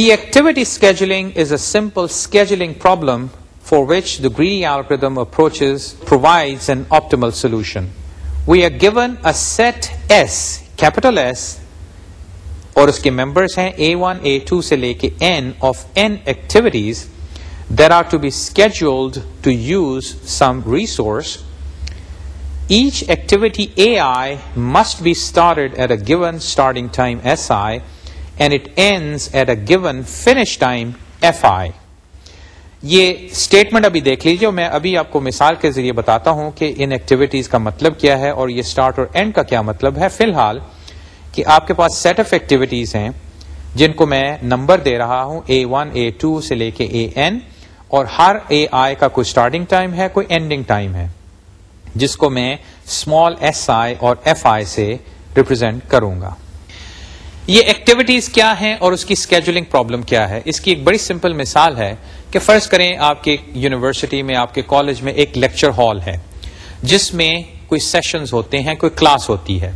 Speaker 1: The activity scheduling is a simple scheduling problem for which the greedy algorithm approaches provides an optimal solution. We are given a set S, capital S, اور اس کے ممبرس ہیں اے ون اے ٹو سے لے کے N of N activities there are to be scheduled to use some resource each activity A I must be started at a given starting time S I and it ends at a given finish time F I یہ statement ابھی دیکھ لیجیے میں ابھی آپ کو مثال کے ذریعے بتاتا ہوں کہ ان ایکٹیویٹیز کا مطلب کیا ہے اور یہ اسٹارٹ اور اینڈ کا کیا مطلب ہے. فی الحال کہ آپ کے پاس سیٹ آف ایکٹیویٹیز ہیں جن کو میں نمبر دے رہا ہوں اے ون اے ٹو سے لے کے اے این اور ہر اے آئی کا کوئی اسٹارٹنگ ٹائم ہے، کوئی اینڈنگ ٹائم ہے، جس کو میں اسمال ایس آئی اور ایف آئی سے ریپرزینٹ کروں گا۔ یہ ایکٹیویٹیز کیا ہیں اور اس کی اسکیجولنگ پرابلم کیا ہے؟ اس کی ایک بڑی سمپل مثال ہے کہ فرض کریں آپ کے یونیورسٹی میں، آپ کے کالج میں ایک لیکچر ہال ہے، جس میں کوئی سیشنز ہوتے ہیں، کوئی کلاس ہوتی ہے۔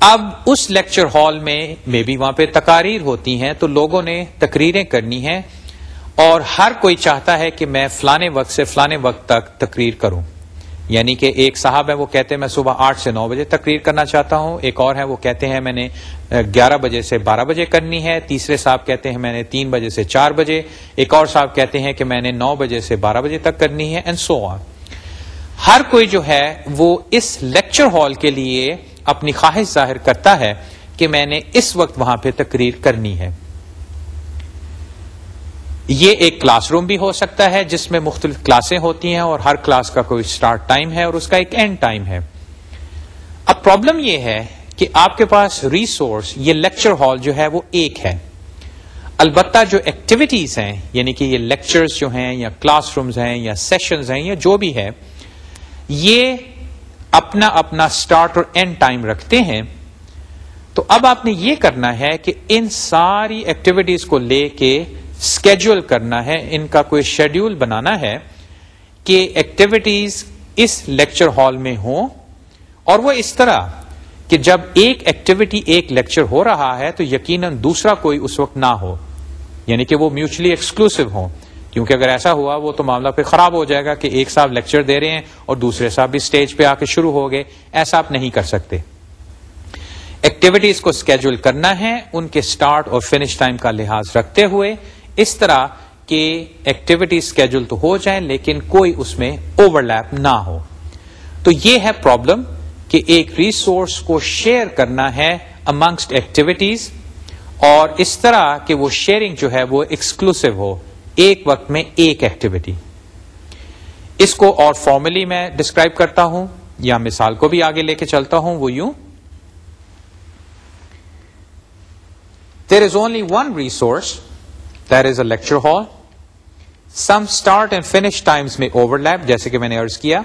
Speaker 1: اب اس لیکچر ہال میں مے بی وہاں پہ تقاریر ہوتی ہیں تو لوگوں نے تقریریں کرنی ہیں اور ہر کوئی چاہتا ہے کہ میں فلانے وقت سے فلانے وقت تک تقریر کروں۔ یعنی کہ ایک صاحب ہے وہ کہتے ہیں، میں صبح آٹھ سے نو بجے تقریر کرنا چاہتا ہوں۔ ایک اور ہے وہ کہتے ہیں، میں نے گیارہ بجے سے بارہ بجے کرنی ہے۔ تیسرے صاحب کہتے ہیں، میں نے تین بجے سے چار بجے۔ ایک اور صاحب کہتے ہیں کہ میں نے نو بجے سے بارہ بجے تک کرنی ہے اینڈ سو آن ہر کوئی جو ہے، وہ اس لیکچر ہال کے لیے اپنی خواہش ظاہر کرتا ہے کہ میں نے اس وقت وہاں پہ تقریر کرنی ہے۔ یہ ایک کلاس روم بھی ہو سکتا ہے جس میں مختلف کلاسیں ہوتی ہیں اور ہر کلاس کا کوئی اسٹارٹ ٹائم ہے اور اس کا ایک اینڈ ٹائم ہے۔ اب پرابلم یہ ہے کہ آپ کے پاس ریسورس یہ لیکچر ہال جو ہے وہ ایک ہے۔ البتہ جو ایکٹیویٹیز ہیں یعنی کہ یہ لیکچرز جو ہیں یا کلاس رومز ہیں یا سیشنز ہیں یا جو بھی ہے، یہ اپنا اپنا اسٹارٹ اور اینڈ ٹائم رکھتے ہیں۔ تو اب آپ نے یہ کرنا ہے کہ ان ساری ایکٹیویٹیز کو لے کے اسکیجول کرنا ہے، ان کا کوئی شیڈیول بنانا ہے کہ ایکٹیویٹیز اس لیکچر ہال میں ہوں اور وہ اس طرح کہ جب ایک ایکٹیویٹی ایک لیکچر ہو رہا ہے تو یقیناً دوسرا کوئی اس وقت نہ ہو یعنی کہ وہ میوچلی ایکسکلوسو ہو کیونکہ اگر ایسا ہوا، وہ تو معاملہ پھر خراب ہو جائے گا کہ ایک صاحب لیکچر دے رہے ہیں اور دوسرے صاحب بھی اسٹیج پہ آ کے شروع ہو گئے۔ ایسا آپ نہیں کر سکتے۔ ایکٹیویٹیز کو اسکیجول کرنا ہے، ان کے اسٹارٹ اور فنش ٹائم کا لحاظ رکھتے ہوئے اس طرح کہ ایکٹیویٹی اسکیجول تو ہو جائیں لیکن کوئی اس میں اوور لیپ نہ ہو۔ تو یہ ہے پرابلم کہ ایک ریسورس کو شیئر کرنا ہے امنگسٹ ایکٹیویٹیز اور اس طرح کہ وہ شیئرنگ جو ہے وہ ایکسکلوسو ہو، ایک وقت میں ایک ایکٹیویٹی اس کو اور فارملی میں ڈسکرائب کرتا ہوں یا مثال کو بھی آگے لے کے چلتا ہوں، وہ یوں۔ There is only one resource there is a lecture hall some start and finish times may overlap جیسے کہ میں نے ارض کیا.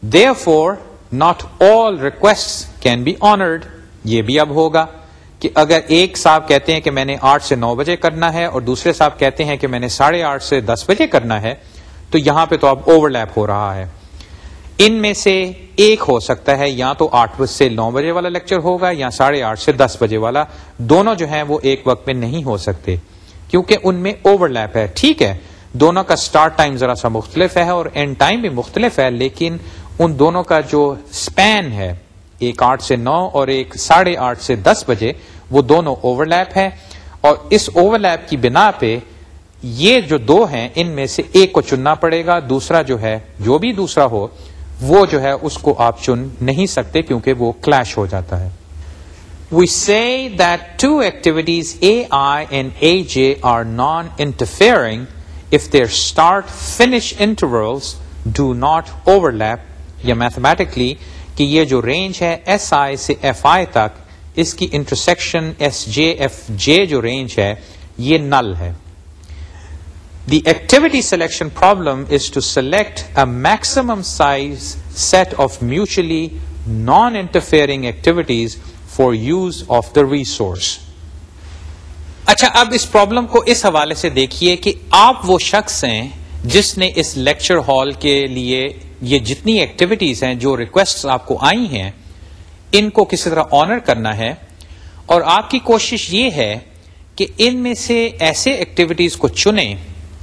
Speaker 1: Therefore not all request can be honoured یہ بھی اب ہوگا کہ اگر ایک صاحب کہتے ہیں کہ میں نے آٹھ سے نو بجے کرنا ہے اور دوسرے صاحب کہتے ہیں کہ میں نے ساڑھے آٹھ سے دس بجے کرنا ہے، تو یہاں پہ تو اب اوور لیپ ہو رہا ہے۔ ان میں سے ایک ہو سکتا ہے، یا تو آٹھ سے نو بجے والا لیکچر ہوگا یا ساڑھے آٹھ سے دس بجے والا۔ دونوں جو ہیں وہ ایک وقت میں نہیں ہو سکتے۔ کیونکہ ان میں اوور لیپ ہے۔ ٹھیک ہے، دونوں کا اسٹارٹ ٹائم ذرا سا مختلف ہے اور اینڈ ٹائم بھی مختلف ہے، لیکن ان دونوں کا جو اسپین ہے، ایک آٹھ سے نو اور ایک ساڑھے آٹھ سے دس بجے، وہ دونوں اوور لیپ ہے۔ اور اس اوور لیپ کی بنا پہ یہ جو دو ہیں، ان میں سے ایک کو چننا پڑے گا، دوسرا جو ہے، جو بھی دوسرا ہو، وہ جو ہے، اس کو آپ چن نہیں سکتے کیونکہ وہ کلیش ہو جاتا ہے۔ We see that two activities A I and A J are non interfering if their start finish intervals do not overlap یا میتھمیٹکلی کہ یہ جو رینج ہے ایس آئی سے ایف آئی تک اس کی intersection S J F J جو رینج ہے یہ نل ہے the activity selection problem is to select a maximum size set of mutually non interfering activities for use of the resource اچھا اب اس پرابلم کو اس حوالے سے دیکھیے کہ آپ وہ شخص ہیں جس نے اس لیکچر ہال کے لیے یہ جتنی ایکٹیویٹیز ہیں، جو ریکویسٹ آپ کو آئی ہیں، ان کو کسی طرح آنر کرنا ہے۔ اور آپ کی کوشش یہ ہے کہ ان میں سے ایسے ایکٹیویٹیز کو چنیں،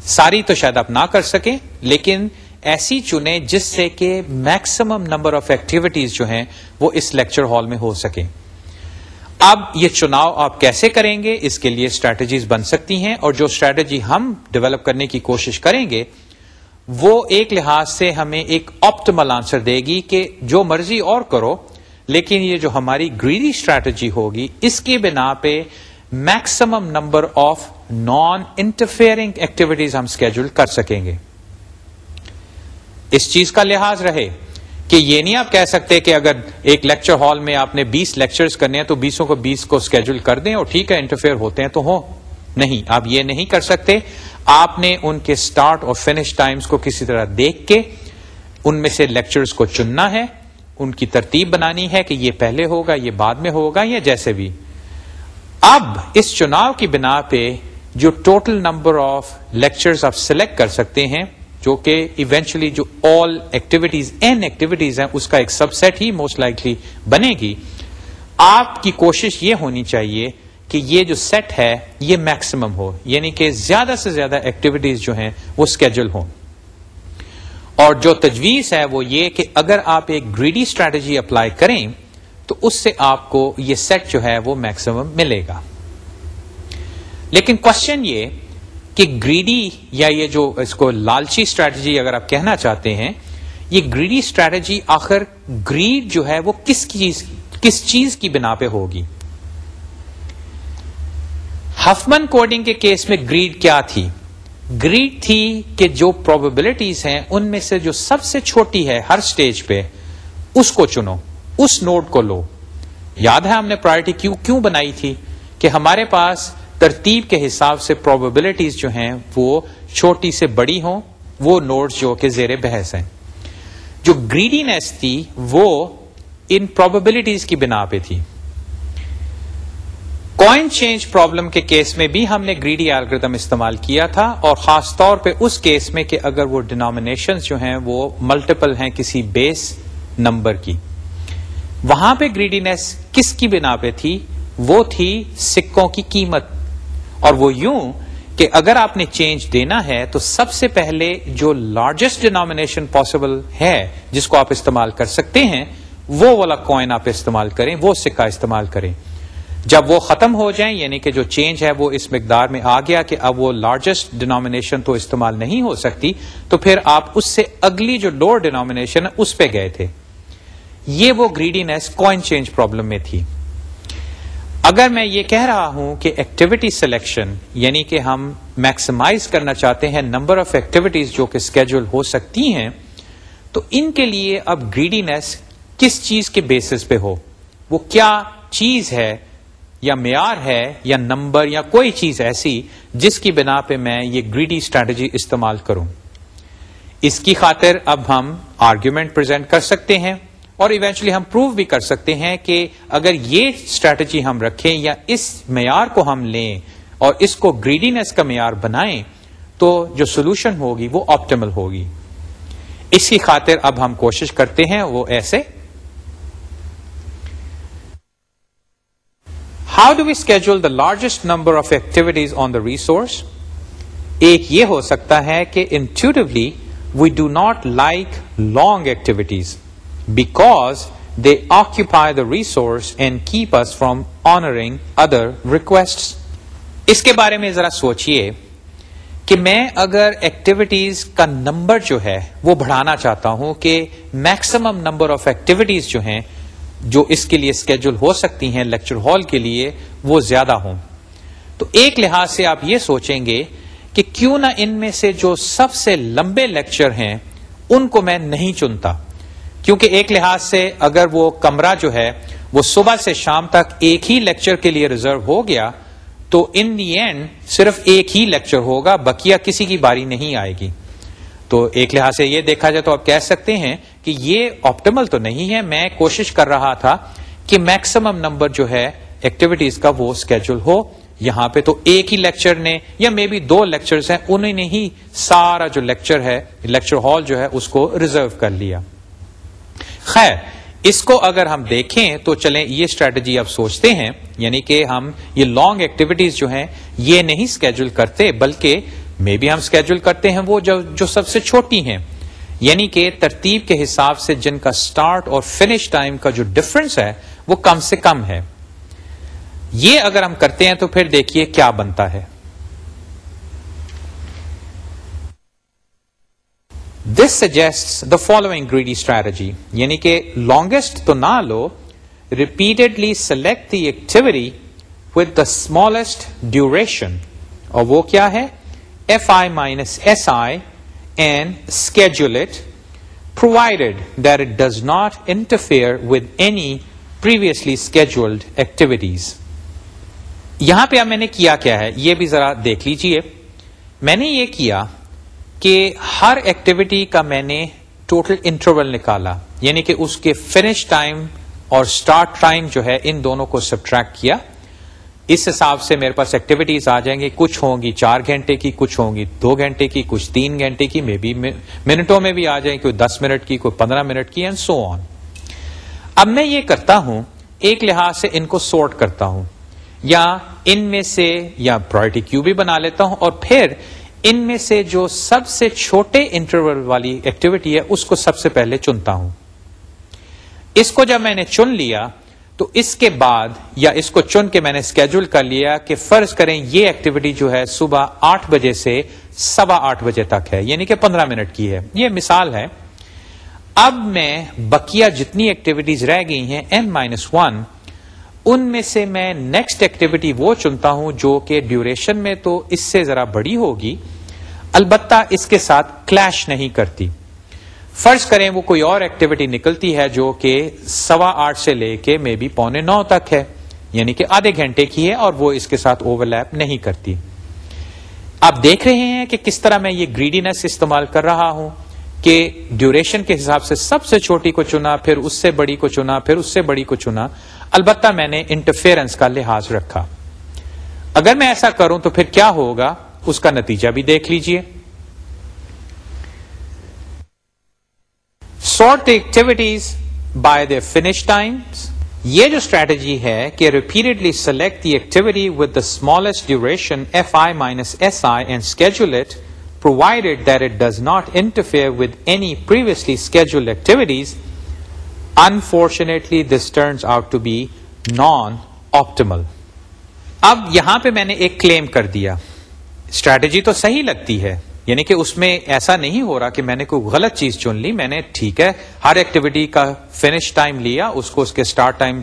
Speaker 1: ساری تو شاید آپ نہ کر سکیں، لیکن ایسی چنیں جس سے کہ میکسیمم نمبر آف ایکٹیویٹیز جو ہیں وہ اس لیکچر ہال میں ہو سکیں۔ اب یہ چناؤ آپ کیسے کریں گے؟ اس کے لیے اسٹریٹجیز بن سکتی ہیں اور جو اسٹریٹجی ہم ڈیولپ کرنے کی کوشش کریں گے، وہ ایک لحاظ سے ہمیں ایک آپٹمل آنسر دے گی کہ جو مرضی اور کرو، لیکن یہ جو ہماری گریڈی اسٹریٹجی ہوگی، اس کی بنا پہ maximum number of non interfering activities ہم اسکیڈول کر سکیں گے۔ اس چیز کا لحاظ رہے۔ کہ یہ نہیں آپ کہہ سکتے کہ اگر ایک لیکچر ہال میں آپ نے بیس لیکچرز کرنے ہیں تو بیسوں کو بیس کو اسکیڈول کر دیں اور ٹھیک ہے انٹرفیئر ہوتے ہیں تو ہو نہیں، آپ یہ نہیں کر سکتے۔ آپ نے ان کے اسٹارٹ اور فنش ٹائمز کو کسی طرح دیکھ کے ان میں سے لیکچرز کو چننا ہے، ان کی ترتیب بنانی ہے کہ یہ پہلے ہوگا، یہ بعد میں ہوگا یا جیسے بھی۔ اب اس چناؤ کی بنا پہ جو ٹوٹل نمبر آف لیکچرز آپ سلیکٹ کر سکتے ہیں جو کہ ایونچولی جو آل ایکٹیویٹیز این ایکٹیویٹیز ہیں، اس کا ایک سب سیٹ ہی موسٹ لائکلی بنے گی۔ آپ کی کوشش یہ ہونی چاہیے کہ یہ جو سیٹ ہے، یہ میکسیمم ہو۔ یعنی کہ زیادہ سے زیادہ ایکٹیویٹیز جو ہیں، وہ اسکیجول ہوں۔ اور جو تجویز ہے، وہ یہ کہ اگر آپ ایک گریڈی اسٹریٹجی اپلائی کریں، تو اس سے آپ کو یہ سیٹ جو ہے، وہ میکسیمم ملے گا۔ لیکن کوشچن یہ کہ گریڈی یا یہ جو اس کو لالچی اسٹریٹجی اگر آپ کہنا چاہتے ہیں، یہ گریڈی اسٹریٹجی آخر گریڈ جو ہے وہ کس چیز کس چیز کی بنا پہ ہوگی؟ ہفمن کوڈنگ کے کیس میں گریڈ کیا تھی؟ گریڈ تھی کہ جو پروبیبلٹیز ہیں ان میں سے جو سب سے چھوٹی ہے ہر سٹیج پہ، اس کو چنو، اس نوٹ کو لو۔ یاد ہے ہم نے پرائرٹی کیوں کیوں بنائی تھی؟ کہ ہمارے پاس ترتیب کے حساب سے پروبیبلٹیز جو ہیں وہ چھوٹی سے بڑی ہوں، وہ نوٹس جو کہ زیر بحث ہیں۔ جو گریڈینس تھی، وہ ان پروبیبلٹیز کی بنا پہ تھی۔ کوائن چینج پرابلم کے کیس میں بھی ہم نے گریڈی الگریدم استعمال کیا تھا، اور خاص طور پہ اس کیس میں کہ اگر وہ ڈینامینیشن جو ہیں، وہ ملٹیپل ہیں کسی بیس نمبر کی۔ وہاں پہ گریڈینس کس کی بنا پہ تھی؟ وہ تھی سکوں کی قیمت۔ اور وہ یوں کہ اگر آپ نے چینج دینا ہے تو سب سے پہلے جو لارجسٹ ڈینامینیشن پاسبل ہے جس کو آپ استعمال کر سکتے ہیں، وہ والا کوائن آپ استعمال کریں، وہ سکہ استعمال کریں۔ جب وہ ختم ہو جائیں یعنی کہ جو چینج ہے وہ اس مقدار میں آ گیا کہ اب وہ لارجسٹ ڈینامینیشن تو استعمال نہیں ہو سکتی، تو پھر آپ اس سے اگلی جو لوور ڈینامینیشن ہے، اس پہ گئے تھے۔ یہ وہ گریڈینس کوائن چینج پرابلم میں تھی۔ اگر میں یہ کہہ رہا ہوں کہ ایکٹیویٹی سلیکشن یعنی کہ ہم میکسیمائز کرنا چاہتے ہیں نمبر آف ایکٹیویٹیز جو کہ اسکیجول ہو سکتی ہیں، تو ان کے لیے اب گریڈینس کس چیز کے بیسس پہ ہو؟ وہ کیا چیز ہے یا معیار ہے یا نمبر یا کوئی چیز ایسی جس کی بنا پہ میں یہ گریڈی اسٹریٹجی استعمال کروں؟ اس کی خاطر اب ہم آرگیومنٹ پرزینٹ کر سکتے ہیں۔ اور ایونچولی ہم پروو بھی کر سکتے ہیں کہ اگر یہ اسٹریٹجی ہم رکھیں یا اس معیار کو ہم لیں اور اس کو گریڈینس کا معیار بنائیں، تو جو سولوشن ہوگی وہ آپٹیمل ہوگی۔ اس کی خاطر اب ہم کوشش کرتے ہیں وہ ایسے۔ How do we schedule the largest number of activities on the resource ایک یہ ہو سکتا ہے کہ intuitively we do not like long activities because they occupy the resource and keep us from honouring other request اس کے بارے میں ذرا سوچئے کہ میں اگر ایکٹیویٹیز کا نمبر جو ہے وہ بڑھانا چاہتا ہوں کہ میکسیمم نمبر آف ایکٹیویٹیز جو ہیں جو اس کے لیے اسکیجول ہو سکتی ہیں لیکچر ہال کے لیے وہ زیادہ ہوں۔ تو ایک لحاظ سے آپ یہ سوچیں گے کہ کیوں نہ ان میں سے جو سب سے لمبے لیکچر ہیں ان کو میں نہیں چنتا۔ کیونکہ ایک لحاظ سے اگر وہ کمرہ جو ہے وہ صبح سے شام تک ایک ہی لیکچر کے لیے ریزرو ہو گیا، تو ان دی اینڈ صرف ایک ہی لیکچر ہوگا بکیا کسی کی باری نہیں آئے گی۔ تو ایک لحاظ سے یہ دیکھا جائے تو آپ کہہ سکتے ہیں کہ یہ آپٹیمل تو نہیں ہے، میں کوشش کر رہا تھا کہ میکسیمم نمبر جو ہے ایکٹیویٹیز کا وہ اسکیجول ہو۔ یہاں پہ تو ایک ہی لیکچر نے، یا مے بی دو لیکچرز ہیں، انہوں نے ہی سارا جو لیکچر ہے لیکچر ہال جو ہے، اس کو ریزرو کر لیا۔ خیر، اس کو اگر ہم دیکھیں تو چلیں، یہ اسٹریٹجی اب سوچتے ہیں یعنی کہ ہم یہ لانگ ایکٹیویٹیز جو ہیں، یہ نہیں اسکیجول کرتے، بلکہ مے بی ہم اسکیجول کرتے ہیں وہ جو جو سب سے چھوٹی ہیں۔ یعنی کہ ترتیب کے حساب سے جن کا سٹارٹ اور فنش ٹائم کا جو ڈفرنس ہے، وہ کم سے کم ہے۔ یہ اگر ہم کرتے ہیں تو پھر دیکھیے کیا بنتا ہے۔ This suggest the following greedy strategy یعنی کہ لانگیسٹ تو نہ لو repeatedly select the activity with the smallest duration اور وہ کیا ہے F I minus S I and schedule it provided that it does not interfere with any previously scheduled activities یہاں پہ اب میں نے کیا کیا ہے یہ بھی ذرا دیکھ لیجیے میں نے یہ کیا کہ ہر ایکٹیویٹی کا میں نے ٹوٹل انٹرول نکالا یعنی کہ اس کے فنش ٹائم اور اسٹارٹ ٹائم جو ہے، ان دونوں کو سبٹریکٹ کیا۔ اس حساب سے میرے پاس ایکٹیویٹیز آ جائیں گی کچھ ہوں گی چار گھنٹے کی، کچھ ہوں گی دو گھنٹے کی، کچھ تین گھنٹے کی مے بی منٹوں میں بھی آ جائیں، کوئی دس منٹ کی، کوئی پندرہ منٹ کی اینڈ سو آن اب میں یہ کرتا ہوں، ایک لحاظ سے ان کو سورٹ کرتا ہوں۔ یا ان میں سے یا پرائرٹی کیو بھی بنا لیتا ہوں اور پھر ان میں سے جو سب سے چھوٹے انٹرول والی ایکٹیویٹی ہے، اس کو سب سے پہلے چنتا ہوں۔ اس کو جب میں نے چن لیا، تو اس کے بعد یا اس کو چن کے میں نے اسکیڈول کر لیا کہ فرض کریں یہ ایکٹیویٹی جو ہے صبح آٹھ بجے سے سوا آٹھ بجے تک ہے یعنی کہ پندرہ منٹ کی ہے۔ یہ مثال ہے۔ اب میں بکیا جتنی ایکٹیویٹیز رہ گئی ہیں این مائنس ون ان میں سے میں نیکسٹ ایکٹیویٹی وہ چنتا ہوں جو کہ ڈیوریشن میں تو اس سے ذرا بڑی ہوگی۔ البتہ اس کے ساتھ کلیش نہیں کرتی۔ فرض کریں وہ کوئی اور ایکٹیویٹی نکلتی ہے جو کہ سوا آٹھ سے لے کے مے بی پونے نو تک ہے۔ یعنی کہ آدھے گھنٹے کی ہے اور وہ اس کے ساتھ اوور لیپ نہیں کرتی۔ آپ دیکھ رہے ہیں کہ کس طرح میں یہ گریڈینس استعمال کر رہا ہوں۔ کہ ڈیوریشن کے حساب سے سب سے چھوٹی کو چنا، پھر اس سے بڑی کو چنا، پھر اس سے بڑی کو چنا، البتہ میں نے انٹرفیئرنس کا لحاظ رکھا۔ اگر میں ایسا کروں تو پھر کیا ہوگا؟ اس کا نتیجہ بھی دیکھ لیجیے۔ Sort activities by the finish time یہ جو اسٹریٹجی ہے کہ repeatedly select the activity with the smallest duration F I minus S I and schedule provided that it does not interfere with any previously schedule activities unfortunately this turns out to be non optimal اب یہاں پہ میں نے ایک کلیم کر دیا۔ Strategy تو صحیح لگتی ہے یعنی کہ اس میں ایسا نہیں ہو رہا کہ میں نے کوئی غلط چیز چن لی، میں نے ٹھیک ہے، ہر ایکٹیویٹی کا فنش ٹائم لیا، اس کو اس کے اسٹارٹ ٹائم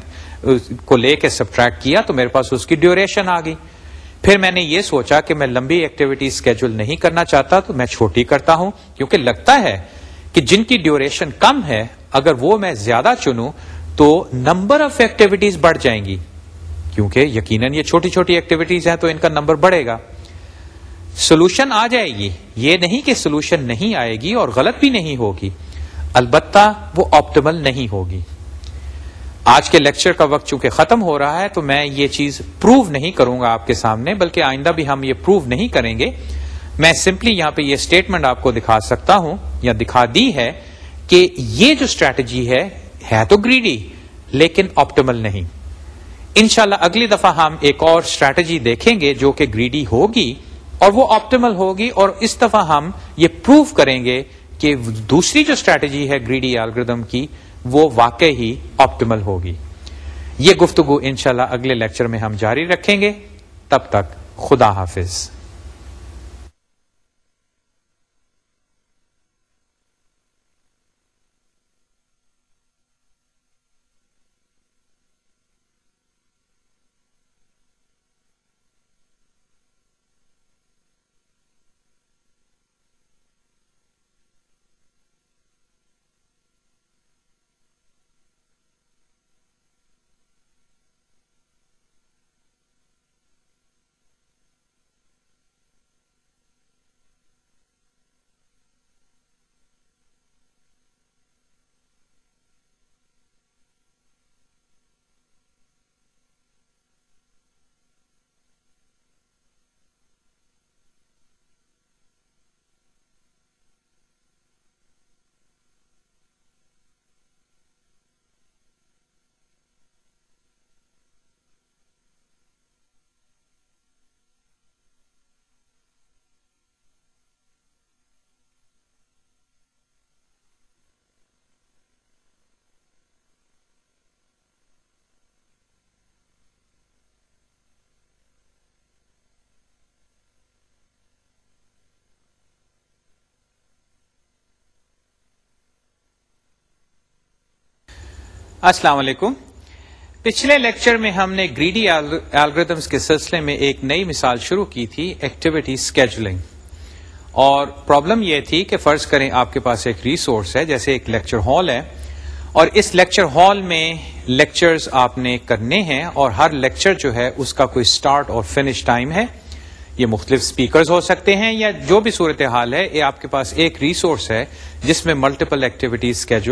Speaker 1: کو لے کے سبٹریکٹ کیا تو میرے پاس اس کی ڈیوریشن آ گئی۔ پھر میں نے یہ سوچا کہ میں لمبی ایکٹیویٹی اسکیجول نہیں کرنا چاہتا تو میں چھوٹی کرتا ہوں، کیونکہ لگتا ہے کہ جن کی ڈیوریشن کم ہے، اگر وہ میں زیادہ چنوں تو نمبر آف ایکٹیویٹیز بڑھ جائیں گی۔ کیونکہ یقیناً یہ چھوٹی چھوٹی ایکٹیویٹیز ہیں تو ان کا نمبر بڑھے گا۔ سولوشن آ جائے گی۔ یہ نہیں کہ سولوشن نہیں آئے گی اور غلط بھی نہیں ہوگی۔ البتہ وہ آپٹیمل نہیں ہوگی۔ آج کے لیکچر کا وقت چونکہ ختم ہو رہا ہے تو میں یہ چیز پروو نہیں کروں گا آپ کے سامنے، بلکہ آئندہ بھی ہم یہ پروو نہیں کریں گے۔ میں سمپلی یہاں پہ یہ اسٹیٹمنٹ آپ کو دکھا سکتا ہوں، یا دکھا دی ہے کہ یہ جو اسٹریٹجی ہے ہے تو گریڈی لیکن آپٹیمل نہیں۔ انشاءاللہ اگلی دفعہ ہم ایک اور اسٹریٹجی دیکھیں گے جو کہ گریڈی ہوگی اور وہ آپٹیمل ہوگی اور اس دفعہ ہم یہ پروو کریں گے کہ دوسری جو اسٹریٹجی ہے گریڈی الگریدم کی وہ واقع ہی آپٹیمل ہوگی۔ یہ گفتگو انشاءاللہ اگلے لیکچر میں ہم جاری رکھیں گے۔ تب تک خدا حافظ۔ السلام علیکم۔ پچھلے لیکچر میں ہم نے گریڈی الگریدمس کے سلسلے میں ایک نئی مثال شروع کی تھی ایکٹیویٹی اسکیجولنگ اور پرابلم یہ تھی کہ فرض کریں آپ کے پاس ایک ریسورس ہے، جیسے ایک لیکچر ہال ہے۔ اور اس لیکچر ہال میں لیکچرز آپ نے کرنے ہیں اور ہر لیکچر جو ہے، اس کا کوئی سٹارٹ اور فنش ٹائم ہے۔ یہ مختلف سپیکرز ہو سکتے ہیں یا جو بھی صورت حال ہے، یہ آپ کے پاس ایک ریسورس ہے، جس میں ملٹیپل ایکٹیویٹیز اسکیجول